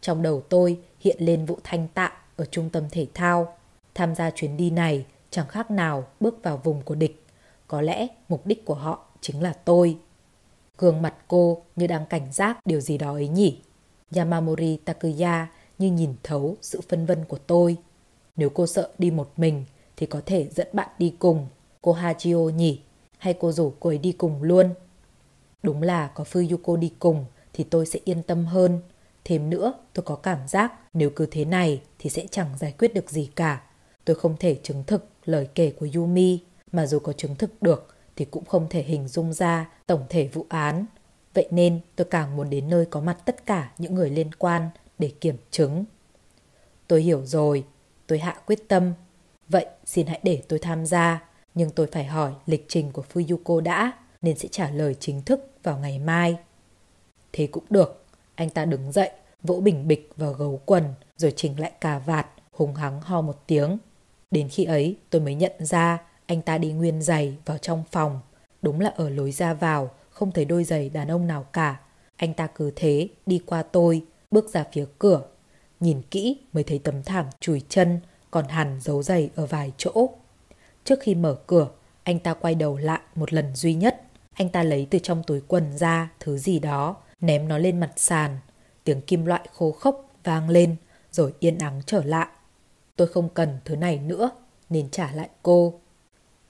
Trong đầu tôi hiện lên vụ thanh tạ ở trung tâm thể thao. Tham gia chuyến đi này, chẳng khác nào bước vào vùng của địch. Có lẽ mục đích của họ chính là tôi. Gương mặt cô như đang cảnh giác điều gì đó ấy nhỉ. Yamamori Takuya như nhìn thấu sự phân vân của tôi. Nếu cô sợ đi một mình, thì có thể dẫn bạn đi cùng. Cô Hachio nhỉ? Hay cô rủ cô ấy đi cùng luôn? Đúng là có Fuyuko đi cùng, thì tôi sẽ yên tâm hơn. Thêm nữa, tôi có cảm giác nếu cứ thế này thì sẽ chẳng giải quyết được gì cả. Tôi không thể chứng thực lời kể của Yumi, mà dù có chứng thực được thì cũng không thể hình dung ra tổng thể vụ án. Vậy nên tôi càng muốn đến nơi có mặt tất cả những người liên quan để kiểm chứng. Tôi hiểu rồi, tôi hạ quyết tâm. Vậy xin hãy để tôi tham gia, nhưng tôi phải hỏi lịch trình của Fuyuko đã, nên sẽ trả lời chính thức vào ngày mai. Thế cũng được, anh ta đứng dậy, vỗ bình bịch vào gấu quần, rồi chỉnh lại cà vạt, hùng hắng ho một tiếng. Đến khi ấy tôi mới nhận ra anh ta đi nguyên giày vào trong phòng. Đúng là ở lối ra vào, không thấy đôi giày đàn ông nào cả. Anh ta cứ thế đi qua tôi, bước ra phía cửa. Nhìn kỹ mới thấy tấm thảm chùi chân, còn hẳn dấu giày ở vài chỗ. Trước khi mở cửa, anh ta quay đầu lại một lần duy nhất. Anh ta lấy từ trong túi quần ra thứ gì đó, ném nó lên mặt sàn. Tiếng kim loại khô khốc vang lên, rồi yên ắng trở lại. Tôi không cần thứ này nữa, nên trả lại cô.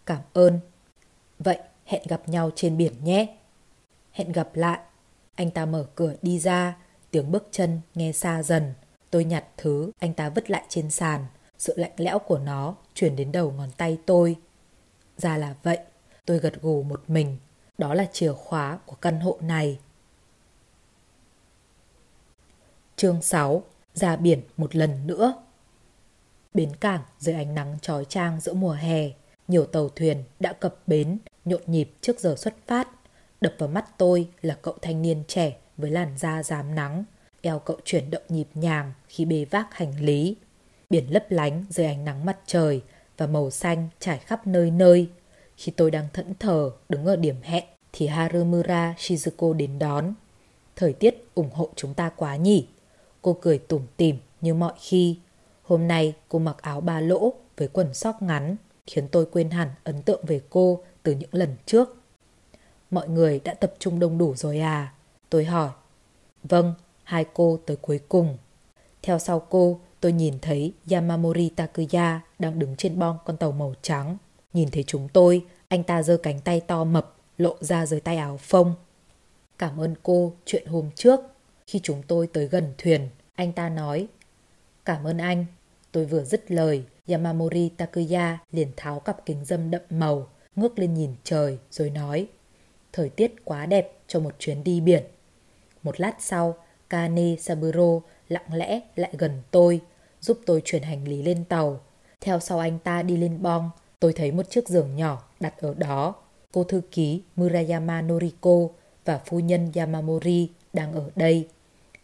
Cảm ơn. Vậy hẹn gặp nhau trên biển nhé. Hẹn gặp lại. Anh ta mở cửa đi ra, tiếng bước chân nghe xa dần. Tôi nhặt thứ anh ta vứt lại trên sàn. Sự lạnh lẽo của nó chuyển đến đầu ngón tay tôi. Ra là vậy, tôi gật gù một mình. Đó là chìa khóa của căn hộ này. Chương 6. Ra biển một lần nữa. Bến cảng dưới ánh nắng trói trang giữa mùa hè, nhiều tàu thuyền đã cập bến, nhộn nhịp trước giờ xuất phát. Đập vào mắt tôi là cậu thanh niên trẻ với làn da rám nắng. Eo cậu chuyển động nhịp nhàng khi bê vác hành lý. Biển lấp lánh dưới ánh nắng mặt trời và màu xanh trải khắp nơi nơi. Khi tôi đang thẫn thờ đứng ở điểm hẹn thì Harumura Shizuko đến đón. Thời tiết ủng hộ chúng ta quá nhỉ? Cô cười tủm tỉm như mọi khi. Hôm nay cô mặc áo ba lỗ với quần sóc ngắn khiến tôi quên hẳn ấn tượng về cô từ những lần trước. Mọi người đã tập trung đông đủ rồi à? Tôi hỏi. Vâng, hai cô tới cuối cùng. Theo sau cô, tôi nhìn thấy Yamamori Takuya đang đứng trên bong con tàu màu trắng. Nhìn thấy chúng tôi, anh ta giơ cánh tay to mập, lộ ra dưới tay áo phông. Cảm ơn cô chuyện hôm trước. Khi chúng tôi tới gần thuyền, anh ta nói Cảm ơn anh. Tôi vừa dứt lời, Yamamori Takuya liền tháo cặp kính dâm đậm màu, ngước lên nhìn trời rồi nói Thời tiết quá đẹp cho một chuyến đi biển. Một lát sau, Kane Saburo lặng lẽ lại gần tôi, giúp tôi chuyển hành lý lên tàu. Theo sau anh ta đi lên bong, tôi thấy một chiếc giường nhỏ đặt ở đó. cô thư ký Murayama Noriko và phu nhân Yamamori đang ở đây.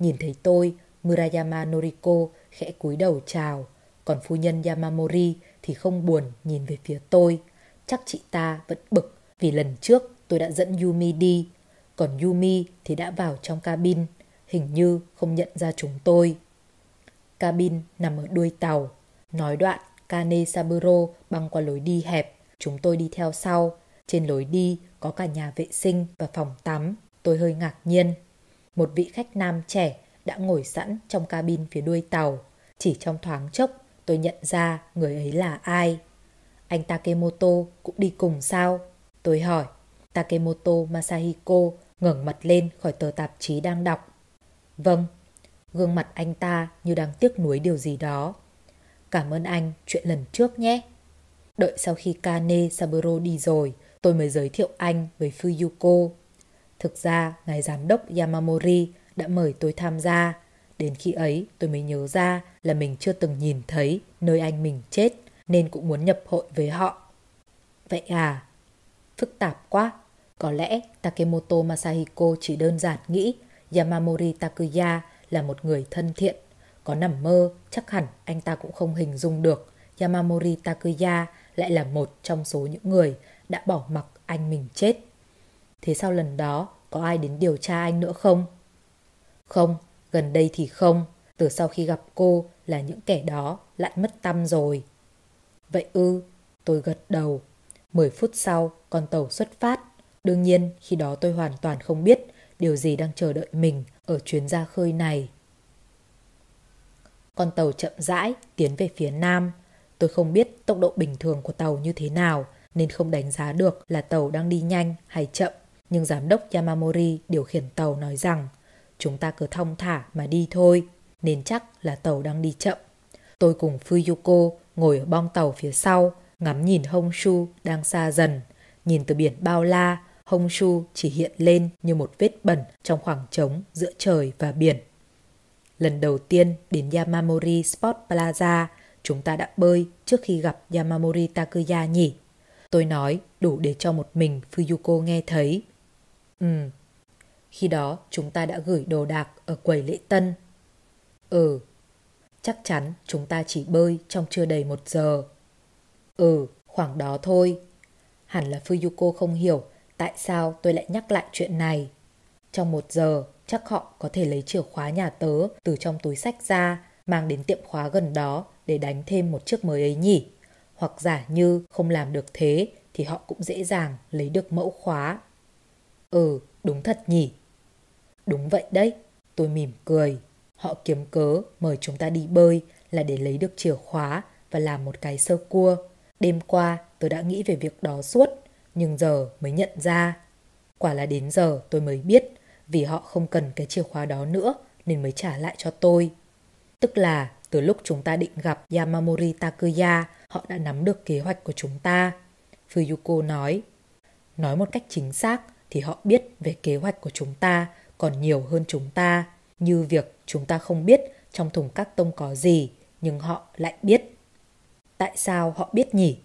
Nhìn thấy tôi, Murayama Noriko khẽ cúi đầu chào, còn phu nhân Yamamori thì không buồn nhìn về phía tôi. Chắc chị ta vẫn bực vì lần trước tôi đã dẫn Yumi đi, còn Yumi thì đã vào trong cabin, hình như không nhận ra chúng tôi. Cabin nằm ở đuôi tàu, nói đoạn Kane Saburo băng qua lối đi hẹp, chúng tôi đi theo sau. Trên lối đi có cả nhà vệ sinh và phòng tắm. Tôi hơi ngạc nhiên. Một vị khách nam trẻ đã ngồi sẵn trong cabin phía đuôi tàu. Chỉ trong thoáng chốc, tôi nhận ra người ấy là ai. Anh Takemoto cũng đi cùng sao? Tôi hỏi. Takemoto Masahiko ngẩng mặt lên khỏi tờ tạp chí đang đọc. Vâng, gương mặt anh ta như đang tiếc nuối điều gì đó. Cảm ơn anh chuyện lần trước nhé. Đợi sau khi Kane Saburo đi rồi, tôi mới giới thiệu anh với Fuyuko. Thực ra, ngài giám đốc Yamamori đã mời tôi tham gia. Đến khi ấy, tôi mới nhớ ra là mình chưa từng nhìn thấy nơi anh mình chết, nên cũng muốn nhập hội với họ. Vậy à? Phức tạp quá. Có lẽ Takemoto Masahiko chỉ đơn giản nghĩ Yamamori Takuya là một người thân thiện. Có nằm mơ, chắc hẳn anh ta cũng không hình dung được Yamamori Takuya lại là một trong số những người đã bỏ mặc anh mình chết. Thế sau lần đó có ai đến điều tra anh nữa không? Không, gần đây thì không. Từ sau khi gặp cô là những kẻ đó lại mất tâm rồi. Vậy ư, tôi gật đầu. Mười phút sau, con tàu xuất phát. Đương nhiên, khi đó tôi hoàn toàn không biết điều gì đang chờ đợi mình ở chuyến ra khơi này. Con tàu chậm rãi tiến về phía nam. Tôi không biết tốc độ bình thường của tàu như thế nào nên không đánh giá được là tàu đang đi nhanh hay chậm. Nhưng giám đốc Yamamori điều khiển tàu nói rằng chúng ta cứ thong thả mà đi thôi, nên chắc là tàu đang đi chậm. Tôi cùng Fuyuko ngồi ở bong tàu phía sau, ngắm nhìn Honshu đang xa dần. Nhìn từ biển bao la, Honshu chỉ hiện lên như một vết bẩn trong khoảng trống giữa trời và biển. Lần đầu tiên đến Yamamori Sport Plaza, chúng ta đã bơi trước khi gặp Yamamori Takuya nhỉ? Tôi nói đủ để cho một mình Fuyuko nghe thấy. Ừ, khi đó chúng ta đã gửi đồ đạc ở quầy lễ tân. Ừ, chắc chắn chúng ta chỉ bơi trong chưa đầy một giờ. Ừ, khoảng đó thôi. Hẳn là Fuyuko không hiểu tại sao tôi lại nhắc lại chuyện này. Trong một giờ, chắc họ có thể lấy chìa khóa nhà tớ từ trong túi sách ra, mang đến tiệm khóa gần đó để đánh thêm một chiếc mới ấy nhỉ. Hoặc giả như không làm được thế thì họ cũng dễ dàng lấy được mẫu khóa. Ừ, đúng thật nhỉ. Đúng vậy đấy, tôi mỉm cười. Họ kiếm cớ mời chúng ta đi bơi là để lấy được chìa khóa và làm một cái sơ cua. Đêm qua tôi đã nghĩ về việc đó suốt, nhưng giờ mới nhận ra. Quả là đến giờ tôi mới biết vì họ không cần cái chìa khóa đó nữa nên mới trả lại cho tôi. Tức là từ lúc chúng ta định gặp Yamamori Takuya, họ đã nắm được kế hoạch của chúng ta. Fuyuko nói. Nói một cách chính xác thì họ biết về kế hoạch của chúng ta còn nhiều hơn chúng ta, như việc chúng ta không biết trong thùng các tông có gì, nhưng họ lại biết. Tại sao họ biết nhỉ?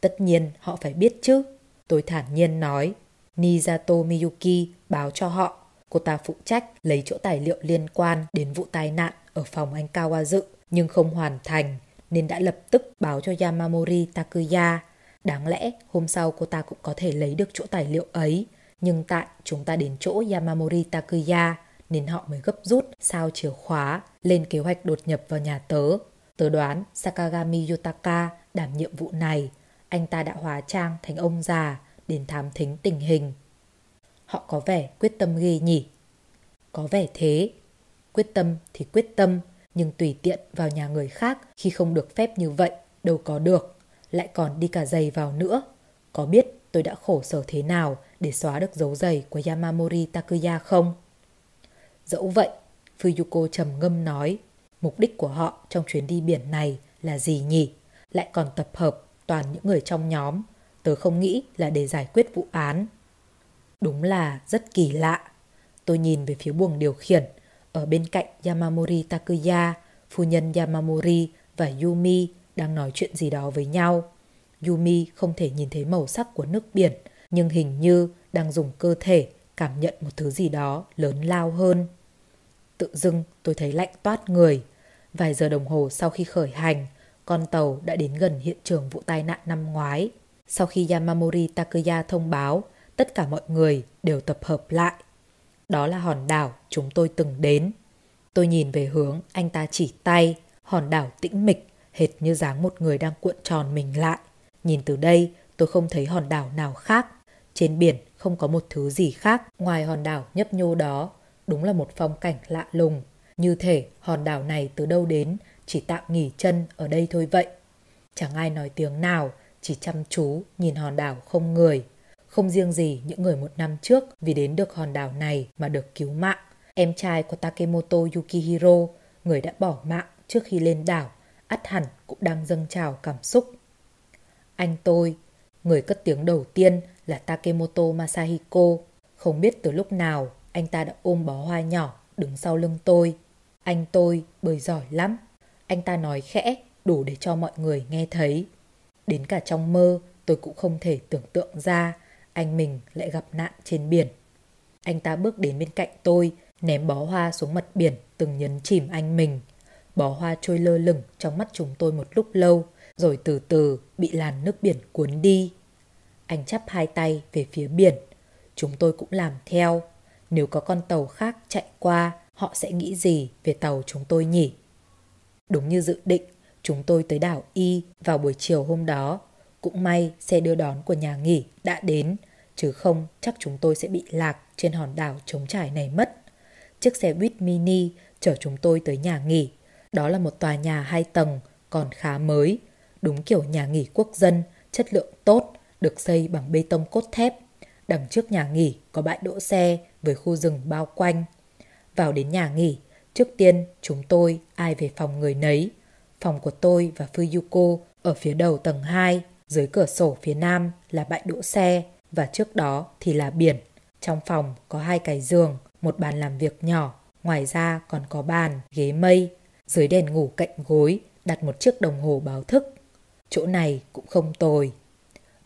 Tất nhiên họ phải biết chứ, tôi thản nhiên nói. Nizato Miyuki báo cho họ cô ta phụ trách lấy chỗ tài liệu liên quan đến vụ tai nạn ở phòng anh Kawazu nhưng không hoàn thành nên đã lập tức báo cho Yamamori Takuya. Đáng lẽ hôm sau cô ta cũng có thể lấy được chỗ tài liệu ấy nhưng tại chúng ta đến chỗ Yamamori Takuya nên họ mới gấp rút sao chìa khóa lên kế hoạch đột nhập vào nhà tớ. Tớ đoán Sakagami Yutaka đảm nhiệm vụ này. Anh ta đã hóa trang thành ông già đến thám thính tình hình. Họ có vẻ quyết tâm ghê nhỉ? Có vẻ thế. Quyết tâm thì quyết tâm, nhưng tùy tiện vào nhà người khác khi không được phép như vậy, đâu có được. Lại còn đi cả giày vào nữa. Có biết tôi đã khổ sở thế nào để xóa được dấu giày của Yamamori Takuya không? Dẫu vậy, Fuyuko trầm ngâm nói, mục đích của họ trong chuyến đi biển này là gì nhỉ? Lại còn tập hợp toàn những người trong nhóm. Tớ không nghĩ là để giải quyết vụ án. Đúng là rất kỳ lạ. Tôi nhìn về phía buồng điều khiển. Ở bên cạnh Yamamori Takuya, phu nhân Yamamori và Yumi đang nói chuyện gì đó với nhau. Yumi không thể nhìn thấy màu sắc của nước biển nhưng hình như đang dùng cơ thể cảm nhận một thứ gì đó lớn lao hơn. Tự dưng tôi thấy lạnh toát người. Vài giờ đồng hồ sau khi khởi hành, con tàu đã đến gần hiện trường vụ tai nạn năm ngoái. Sau khi Yamamori Takuya thông báo, tất cả mọi người đều tập hợp lại. Đó là hòn đảo chúng tôi từng đến. Tôi nhìn về hướng anh ta chỉ tay, hòn đảo tĩnh mịch, hệt như dáng một người đang cuộn tròn mình lại. Nhìn từ đây, tôi không thấy hòn đảo nào khác. Trên biển không có một thứ gì khác ngoài hòn đảo nhấp nhô đó. Đúng là một phong cảnh lạ lùng. Như thể hòn đảo này từ đâu đến, chỉ tạm nghỉ chân ở đây thôi vậy. Chẳng ai nói tiếng nào, chỉ chăm chú nhìn hòn đảo không người. Không riêng gì những người một năm trước vì đến được hòn đảo này mà được cứu mạng. Em trai của Takemoto Yukihiro, người đã bỏ mạng trước khi lên đảo, ắt hẳn cũng đang dâng trào cảm xúc. Anh tôi, người cất tiếng đầu tiên là Takemoto Masahiko. Không biết từ lúc nào anh ta đã ôm bó hoa nhỏ đứng sau lưng tôi. Anh tôi bơi giỏi lắm. Anh ta nói khẽ đủ để cho mọi người nghe thấy. Đến cả trong mơ tôi cũng không thể tưởng tượng ra anh mình lại gặp nạn trên biển. Anh ta bước đến bên cạnh tôi, ném bó hoa xuống mặt biển từng nhấn chìm anh mình. Bó hoa trôi lơ lửng trong mắt chúng tôi một lúc lâu, rồi từ từ bị làn nước biển cuốn đi. Anh chắp hai tay về phía biển. Chúng tôi cũng làm theo. Nếu có con tàu khác chạy qua, họ sẽ nghĩ gì về tàu chúng tôi nhỉ? Đúng như dự định, chúng tôi tới đảo Y vào buổi chiều hôm đó. Cũng may xe đưa đón của nhà nghỉ đã đến, chứ không chắc chúng tôi sẽ bị lạc trên hòn đảo trống trải này mất. Chiếc xe buýt mini chở chúng tôi tới nhà nghỉ. Đó là một tòa nhà hai tầng, còn khá mới. Đúng kiểu nhà nghỉ quốc dân, chất lượng tốt, được xây bằng bê tông cốt thép. Đằng trước nhà nghỉ có bãi đỗ xe với khu rừng bao quanh. Vào đến nhà nghỉ, trước tiên chúng tôi ai về phòng người nấy. Phòng của tôi và Fuyuko ở phía đầu tầng 2, dưới cửa sổ phía nam là bãi đỗ xe và trước đó thì là biển. Trong phòng có hai cái giường, một bàn làm việc nhỏ, ngoài ra còn có bàn, ghế mây. Dưới đèn ngủ cạnh gối đặt một chiếc đồng hồ báo thức. Chỗ này cũng không tồi.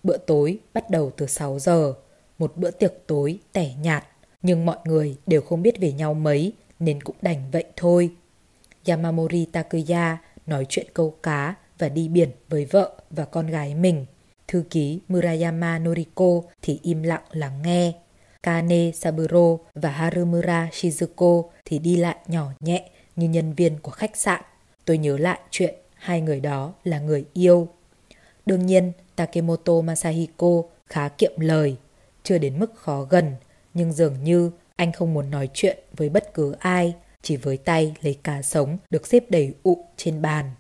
Bữa tối bắt đầu từ 6 giờ, một bữa tiệc tối tẻ nhạt, nhưng mọi người đều không biết về nhau mấy nên cũng đành vậy thôi. Yamamori Takuya nói chuyện câu cá và đi biển với vợ và con gái mình. Thư ký Murayama Noriko thì im lặng lắng nghe. Kane Saburo và Harumura Shizuko thì đi lại nhỏ nhẹ như nhân viên của khách sạn. Tôi nhớ lại chuyện hai người đó là người yêu. Đương nhiên, Takemoto Masahiko khá kiệm lời, chưa đến mức khó gần, nhưng dường như anh không muốn nói chuyện với bất cứ ai, chỉ với tay lấy cá sống được xếp đầy ụ trên bàn.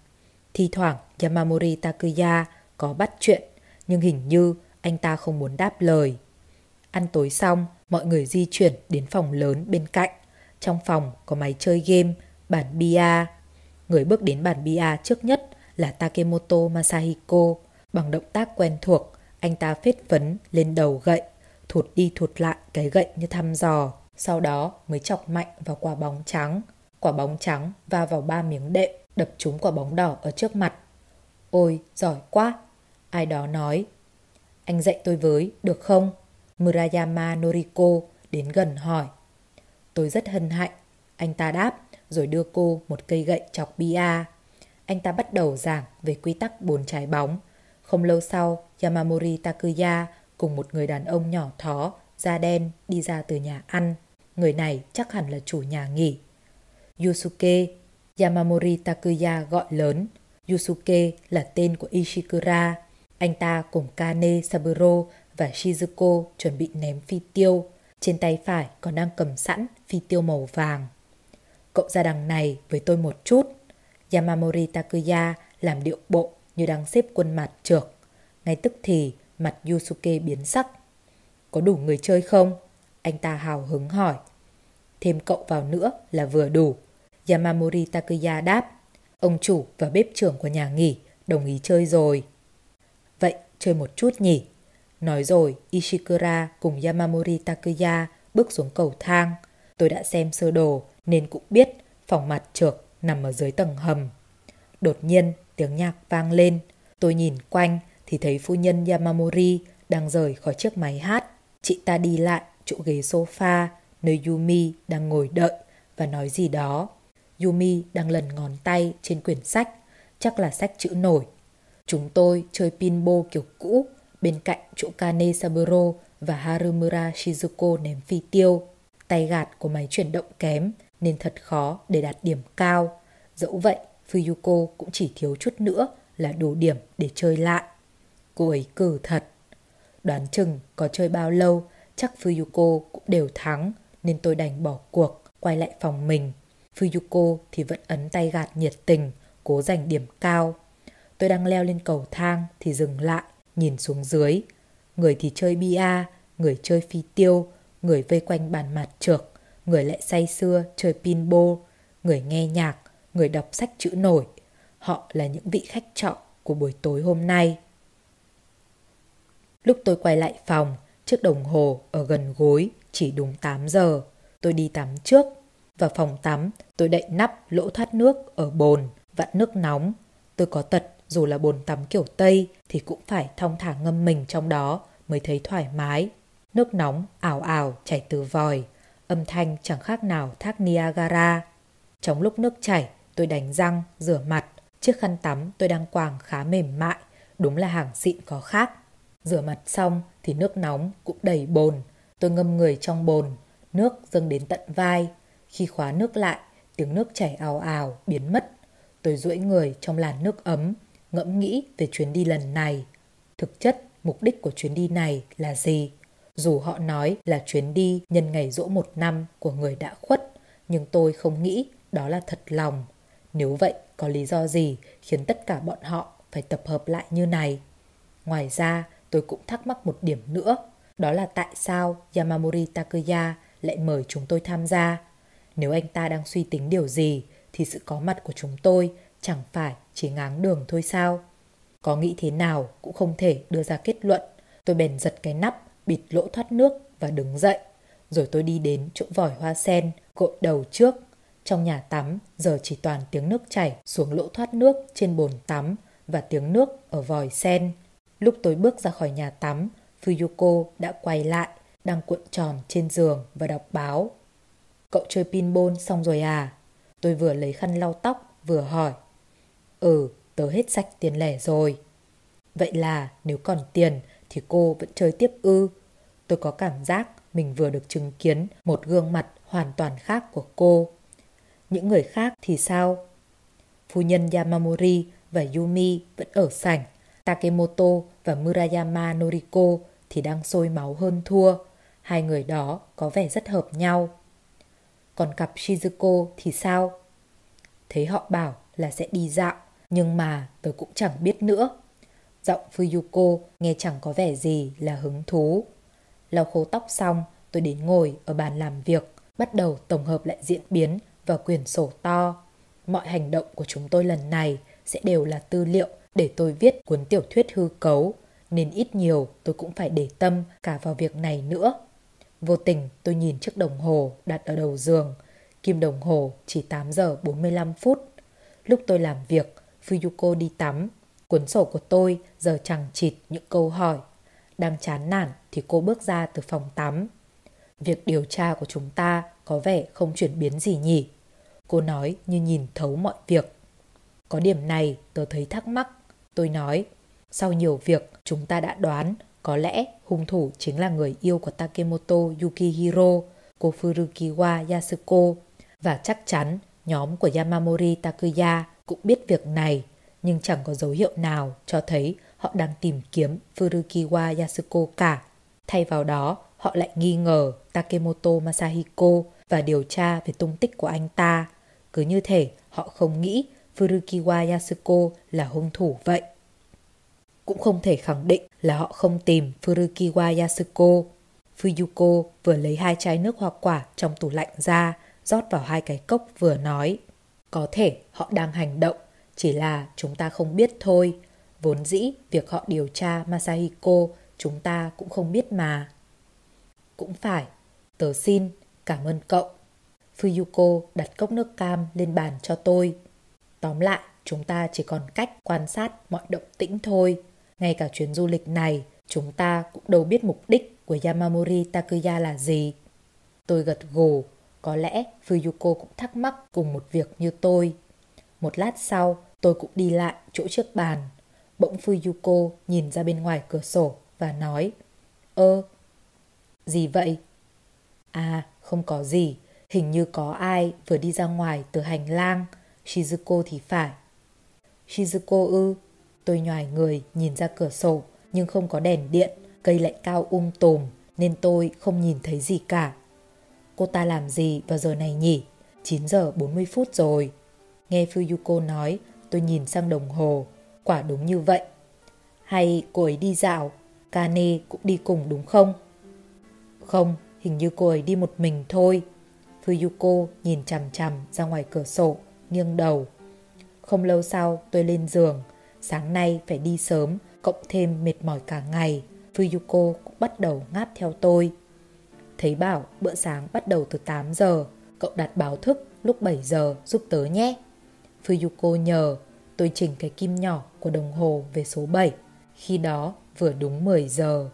Thi thoảng Yamamori Takuya có bắt chuyện, nhưng hình như anh ta không muốn đáp lời. Ăn tối xong, mọi người di chuyển đến phòng lớn bên cạnh. Trong phòng có máy chơi game, bản bia. Người bước đến bản bia trước nhất là Takemoto Masahiko. Bằng động tác quen thuộc, anh ta phết phấn lên đầu gậy, thụt đi thụt lại cái gậy như thăm dò. Sau đó mới chọc mạnh vào quả bóng trắng. Quả bóng trắng va vào ba miếng đệm, đập trúng quả bóng đỏ ở trước mặt. Ôi, giỏi quá! Ai đó nói. Anh dạy tôi với, được không? Murayama Noriko đến gần hỏi. Tôi rất hân hạnh. Anh ta đáp, rồi đưa cô một cây gậy chọc bia. Anh ta bắt đầu giảng về quy tắc bốn trái bóng. Không lâu sau, Yamamori Takuya cùng một người đàn ông nhỏ thó, da đen đi ra từ nhà ăn. Người này chắc hẳn là chủ nhà nghỉ. Yusuke, Yamamori Takuya gọi lớn. Yusuke là tên của Ishikura. Anh ta cùng Kane Saburo và Shizuko chuẩn bị ném phi tiêu. Trên tay phải còn đang cầm sẵn phi tiêu màu vàng. Cậu ra đằng này với tôi một chút. Yamamori Takuya làm điệu bộ như đang xếp quân mặt trượt. Ngay tức thì mặt Yusuke biến sắc. Có đủ người chơi không? Anh ta hào hứng hỏi. Thêm cậu vào nữa là vừa đủ. Yamamori Takuya đáp. Ông chủ và bếp trưởng của nhà nghỉ đồng ý chơi rồi. Vậy chơi một chút nhỉ? Nói rồi, Ishikura cùng Yamamori Takuya bước xuống cầu thang. Tôi đã xem sơ đồ nên cũng biết phòng mặt trượt nằm ở dưới tầng hầm. Đột nhiên tiếng nhạc vang lên. Tôi nhìn quanh thì thấy phu nhân Yamamori đang rời khỏi chiếc máy hát. Chị ta đi lại chỗ ghế sofa nơi Yumi đang ngồi đợi và nói gì đó. Yumi đang lần ngón tay trên quyển sách, chắc là sách chữ nổi. Chúng tôi chơi pinball kiểu cũ bên cạnh chỗ Kane Saburo và Harumura Shizuko ném phi tiêu. Tay gạt của máy chuyển động kém nên thật khó để đạt điểm cao. Dẫu vậy, Fuyuko cũng chỉ thiếu chút nữa là đủ điểm để chơi lại. Cô ấy cử thật. Đoán chừng có chơi bao lâu, chắc Fuyuko cũng đều thắng, nên tôi đành bỏ cuộc, quay lại phòng mình. Fuyuko thì vẫn ấn tay gạt nhiệt tình, cố giành điểm cao. Tôi đang leo lên cầu thang thì dừng lại, nhìn xuống dưới. Người thì chơi bia, người chơi phi tiêu, người vây quanh bàn mặt trượt, người lại say sưa chơi pinball, người nghe nhạc, người đọc sách chữ nổi. Họ là những vị khách trọ của buổi tối hôm nay. Lúc tôi quay lại phòng, chiếc đồng hồ ở gần gối chỉ đúng 8 giờ. Tôi đi tắm trước. Vào phòng tắm, tôi đậy nắp lỗ thoát nước ở bồn, vặn nước nóng. Tôi có tật, dù là bồn tắm kiểu Tây thì cũng phải thong thả ngâm mình trong đó mới thấy thoải mái. Nước nóng ảo ảo chảy từ vòi, âm thanh chẳng khác nào thác Niagara. Trong lúc nước chảy, tôi đánh răng, rửa mặt, chiếc khăn tắm tôi đang quàng khá mềm mại, đúng là hàng xịn có khác. Rửa mặt xong thì nước nóng cũng đầy bồn, tôi ngâm người trong bồn, nước dâng đến tận vai. Khi khóa nước lại, tiếng nước chảy ào ào, biến mất. Tôi duỗi người trong làn nước ấm, ngẫm nghĩ về chuyến đi lần này. Thực chất, mục đích của chuyến đi này là gì? Dù họ nói là chuyến đi nhân ngày rỗ một năm của người đã khuất, nhưng tôi không nghĩ đó là thật lòng. Nếu vậy, có lý do gì khiến tất cả bọn họ phải tập hợp lại như này? Ngoài ra, tôi cũng thắc mắc một điểm nữa, đó là tại sao Yamamori Takuya lại mời chúng tôi tham gia. Nếu anh ta đang suy tính điều gì, thì sự có mặt của chúng tôi chẳng phải chỉ ngáng đường thôi sao? Có nghĩ thế nào cũng không thể đưa ra kết luận. Tôi bèn giật cái nắp, bịt lỗ thoát nước và đứng dậy. Rồi tôi đi đến chỗ vòi hoa sen, cội đầu trước. Trong nhà tắm, giờ chỉ toàn tiếng nước chảy xuống lỗ thoát nước trên bồn tắm và tiếng nước ở vòi sen. Lúc tôi bước ra khỏi nhà tắm, Fuyuko đã quay lại, đang cuộn tròn trên giường và đọc báo. Cậu chơi pinball xong rồi à? Tôi vừa lấy khăn lau tóc, vừa hỏi. Ừ, tớ hết sạch tiền lẻ rồi. Vậy là nếu còn tiền thì cô vẫn chơi tiếp ư. Tôi có cảm giác mình vừa được chứng kiến một gương mặt hoàn toàn khác của cô. Những người khác thì sao? Phu nhân Yamamori và Yumi vẫn ở sảnh. Takemoto và Murayama Noriko thì đang sôi máu hơn thua. Hai người đó có vẻ rất hợp nhau. Còn cặp Shizuko thì sao? Thấy họ bảo là sẽ đi dạo, nhưng mà tớ cũng chẳng biết nữa. Giọng Fuyuko nghe chẳng có vẻ gì là hứng thú. Lau khô tóc xong, tôi đến ngồi ở bàn làm việc, bắt đầu tổng hợp lại diễn biến và quyển sổ to. Mọi hành động của chúng tôi lần này sẽ đều là tư liệu để tôi viết cuốn tiểu thuyết hư cấu, nên ít nhiều tôi cũng phải để tâm cả vào việc này nữa. Vô tình tôi nhìn chiếc đồng hồ đặt ở đầu giường, kim đồng hồ chỉ 8 giờ 45 phút. Lúc tôi làm việc, Fuyuko đi tắm, cuốn sổ của tôi giờ chẳng chịt những câu hỏi. Đang chán nản thì cô bước ra từ phòng tắm. Việc điều tra của chúng ta có vẻ không chuyển biến gì nhỉ? Cô nói như nhìn thấu mọi việc. Có điểm này tớ thấy thắc mắc. Tôi nói, sau nhiều việc chúng ta đã đoán có lẽ hung thủ chính là người yêu của Takemoto Yukihiro, cô Furukiwa Yasuko. Và chắc chắn nhóm của Yamamori Takuya cũng biết việc này, nhưng chẳng có dấu hiệu nào cho thấy họ đang tìm kiếm Furukiwa Yasuko cả. Thay vào đó, họ lại nghi ngờ Takemoto Masahiko và điều tra về tung tích của anh ta. Cứ như thể họ không nghĩ Furukiwa Yasuko là hung thủ vậy. Cũng không thể khẳng định là họ không tìm Furukiwa Yasuko. Fuyuko vừa lấy hai chai nước hoa quả trong tủ lạnh ra, rót vào hai cái cốc vừa nói. Có thể họ đang hành động, chỉ là chúng ta không biết thôi. Vốn dĩ việc họ điều tra Masahiko chúng ta cũng không biết mà. Cũng phải, tớ xin, cảm ơn cậu. Fuyuko đặt cốc nước cam lên bàn cho tôi. Tóm lại, chúng ta chỉ còn cách quan sát mọi động tĩnh thôi. Ngay cả chuyến du lịch này, Chúng ta cũng đâu biết mục đích của Yamamori Takuya là gì. Tôi gật gù, có lẽ Fuyuko cũng thắc mắc cùng một việc như tôi. Một lát sau, tôi cũng đi lại chỗ trước bàn. Bỗng Fuyuko nhìn ra bên ngoài cửa sổ và nói Ơ, gì vậy? À, không có gì. Hình như có ai vừa đi ra ngoài từ hành lang. Shizuko thì phải. Shizuko ư? Tôi nhòi người nhìn ra cửa sổ nhưng không có đèn điện, cây lại cao um tùm nên tôi không nhìn thấy gì cả. Cô ta làm gì vào giờ này nhỉ? 9 giờ 40 phút rồi. Nghe Fuyuko nói, tôi nhìn sang đồng hồ. Quả đúng như vậy. Hay cô ấy đi dạo, Kane cũng đi cùng đúng không? Không, hình như cô ấy đi một mình thôi. Fuyuko nhìn chằm chằm ra ngoài cửa sổ, nghiêng đầu. Không lâu sau tôi lên giường. Sáng nay phải đi sớm, cộng thêm mệt mỏi cả ngày. Fuyuko cũng bắt đầu ngáp theo tôi. Thấy bảo bữa sáng bắt đầu từ 8 giờ, cậu đặt báo thức lúc 7 giờ giúp tớ nhé. Fuyuko nhờ, tôi chỉnh cái kim nhỏ của đồng hồ về số 7. Khi đó, vừa đúng 10 giờ.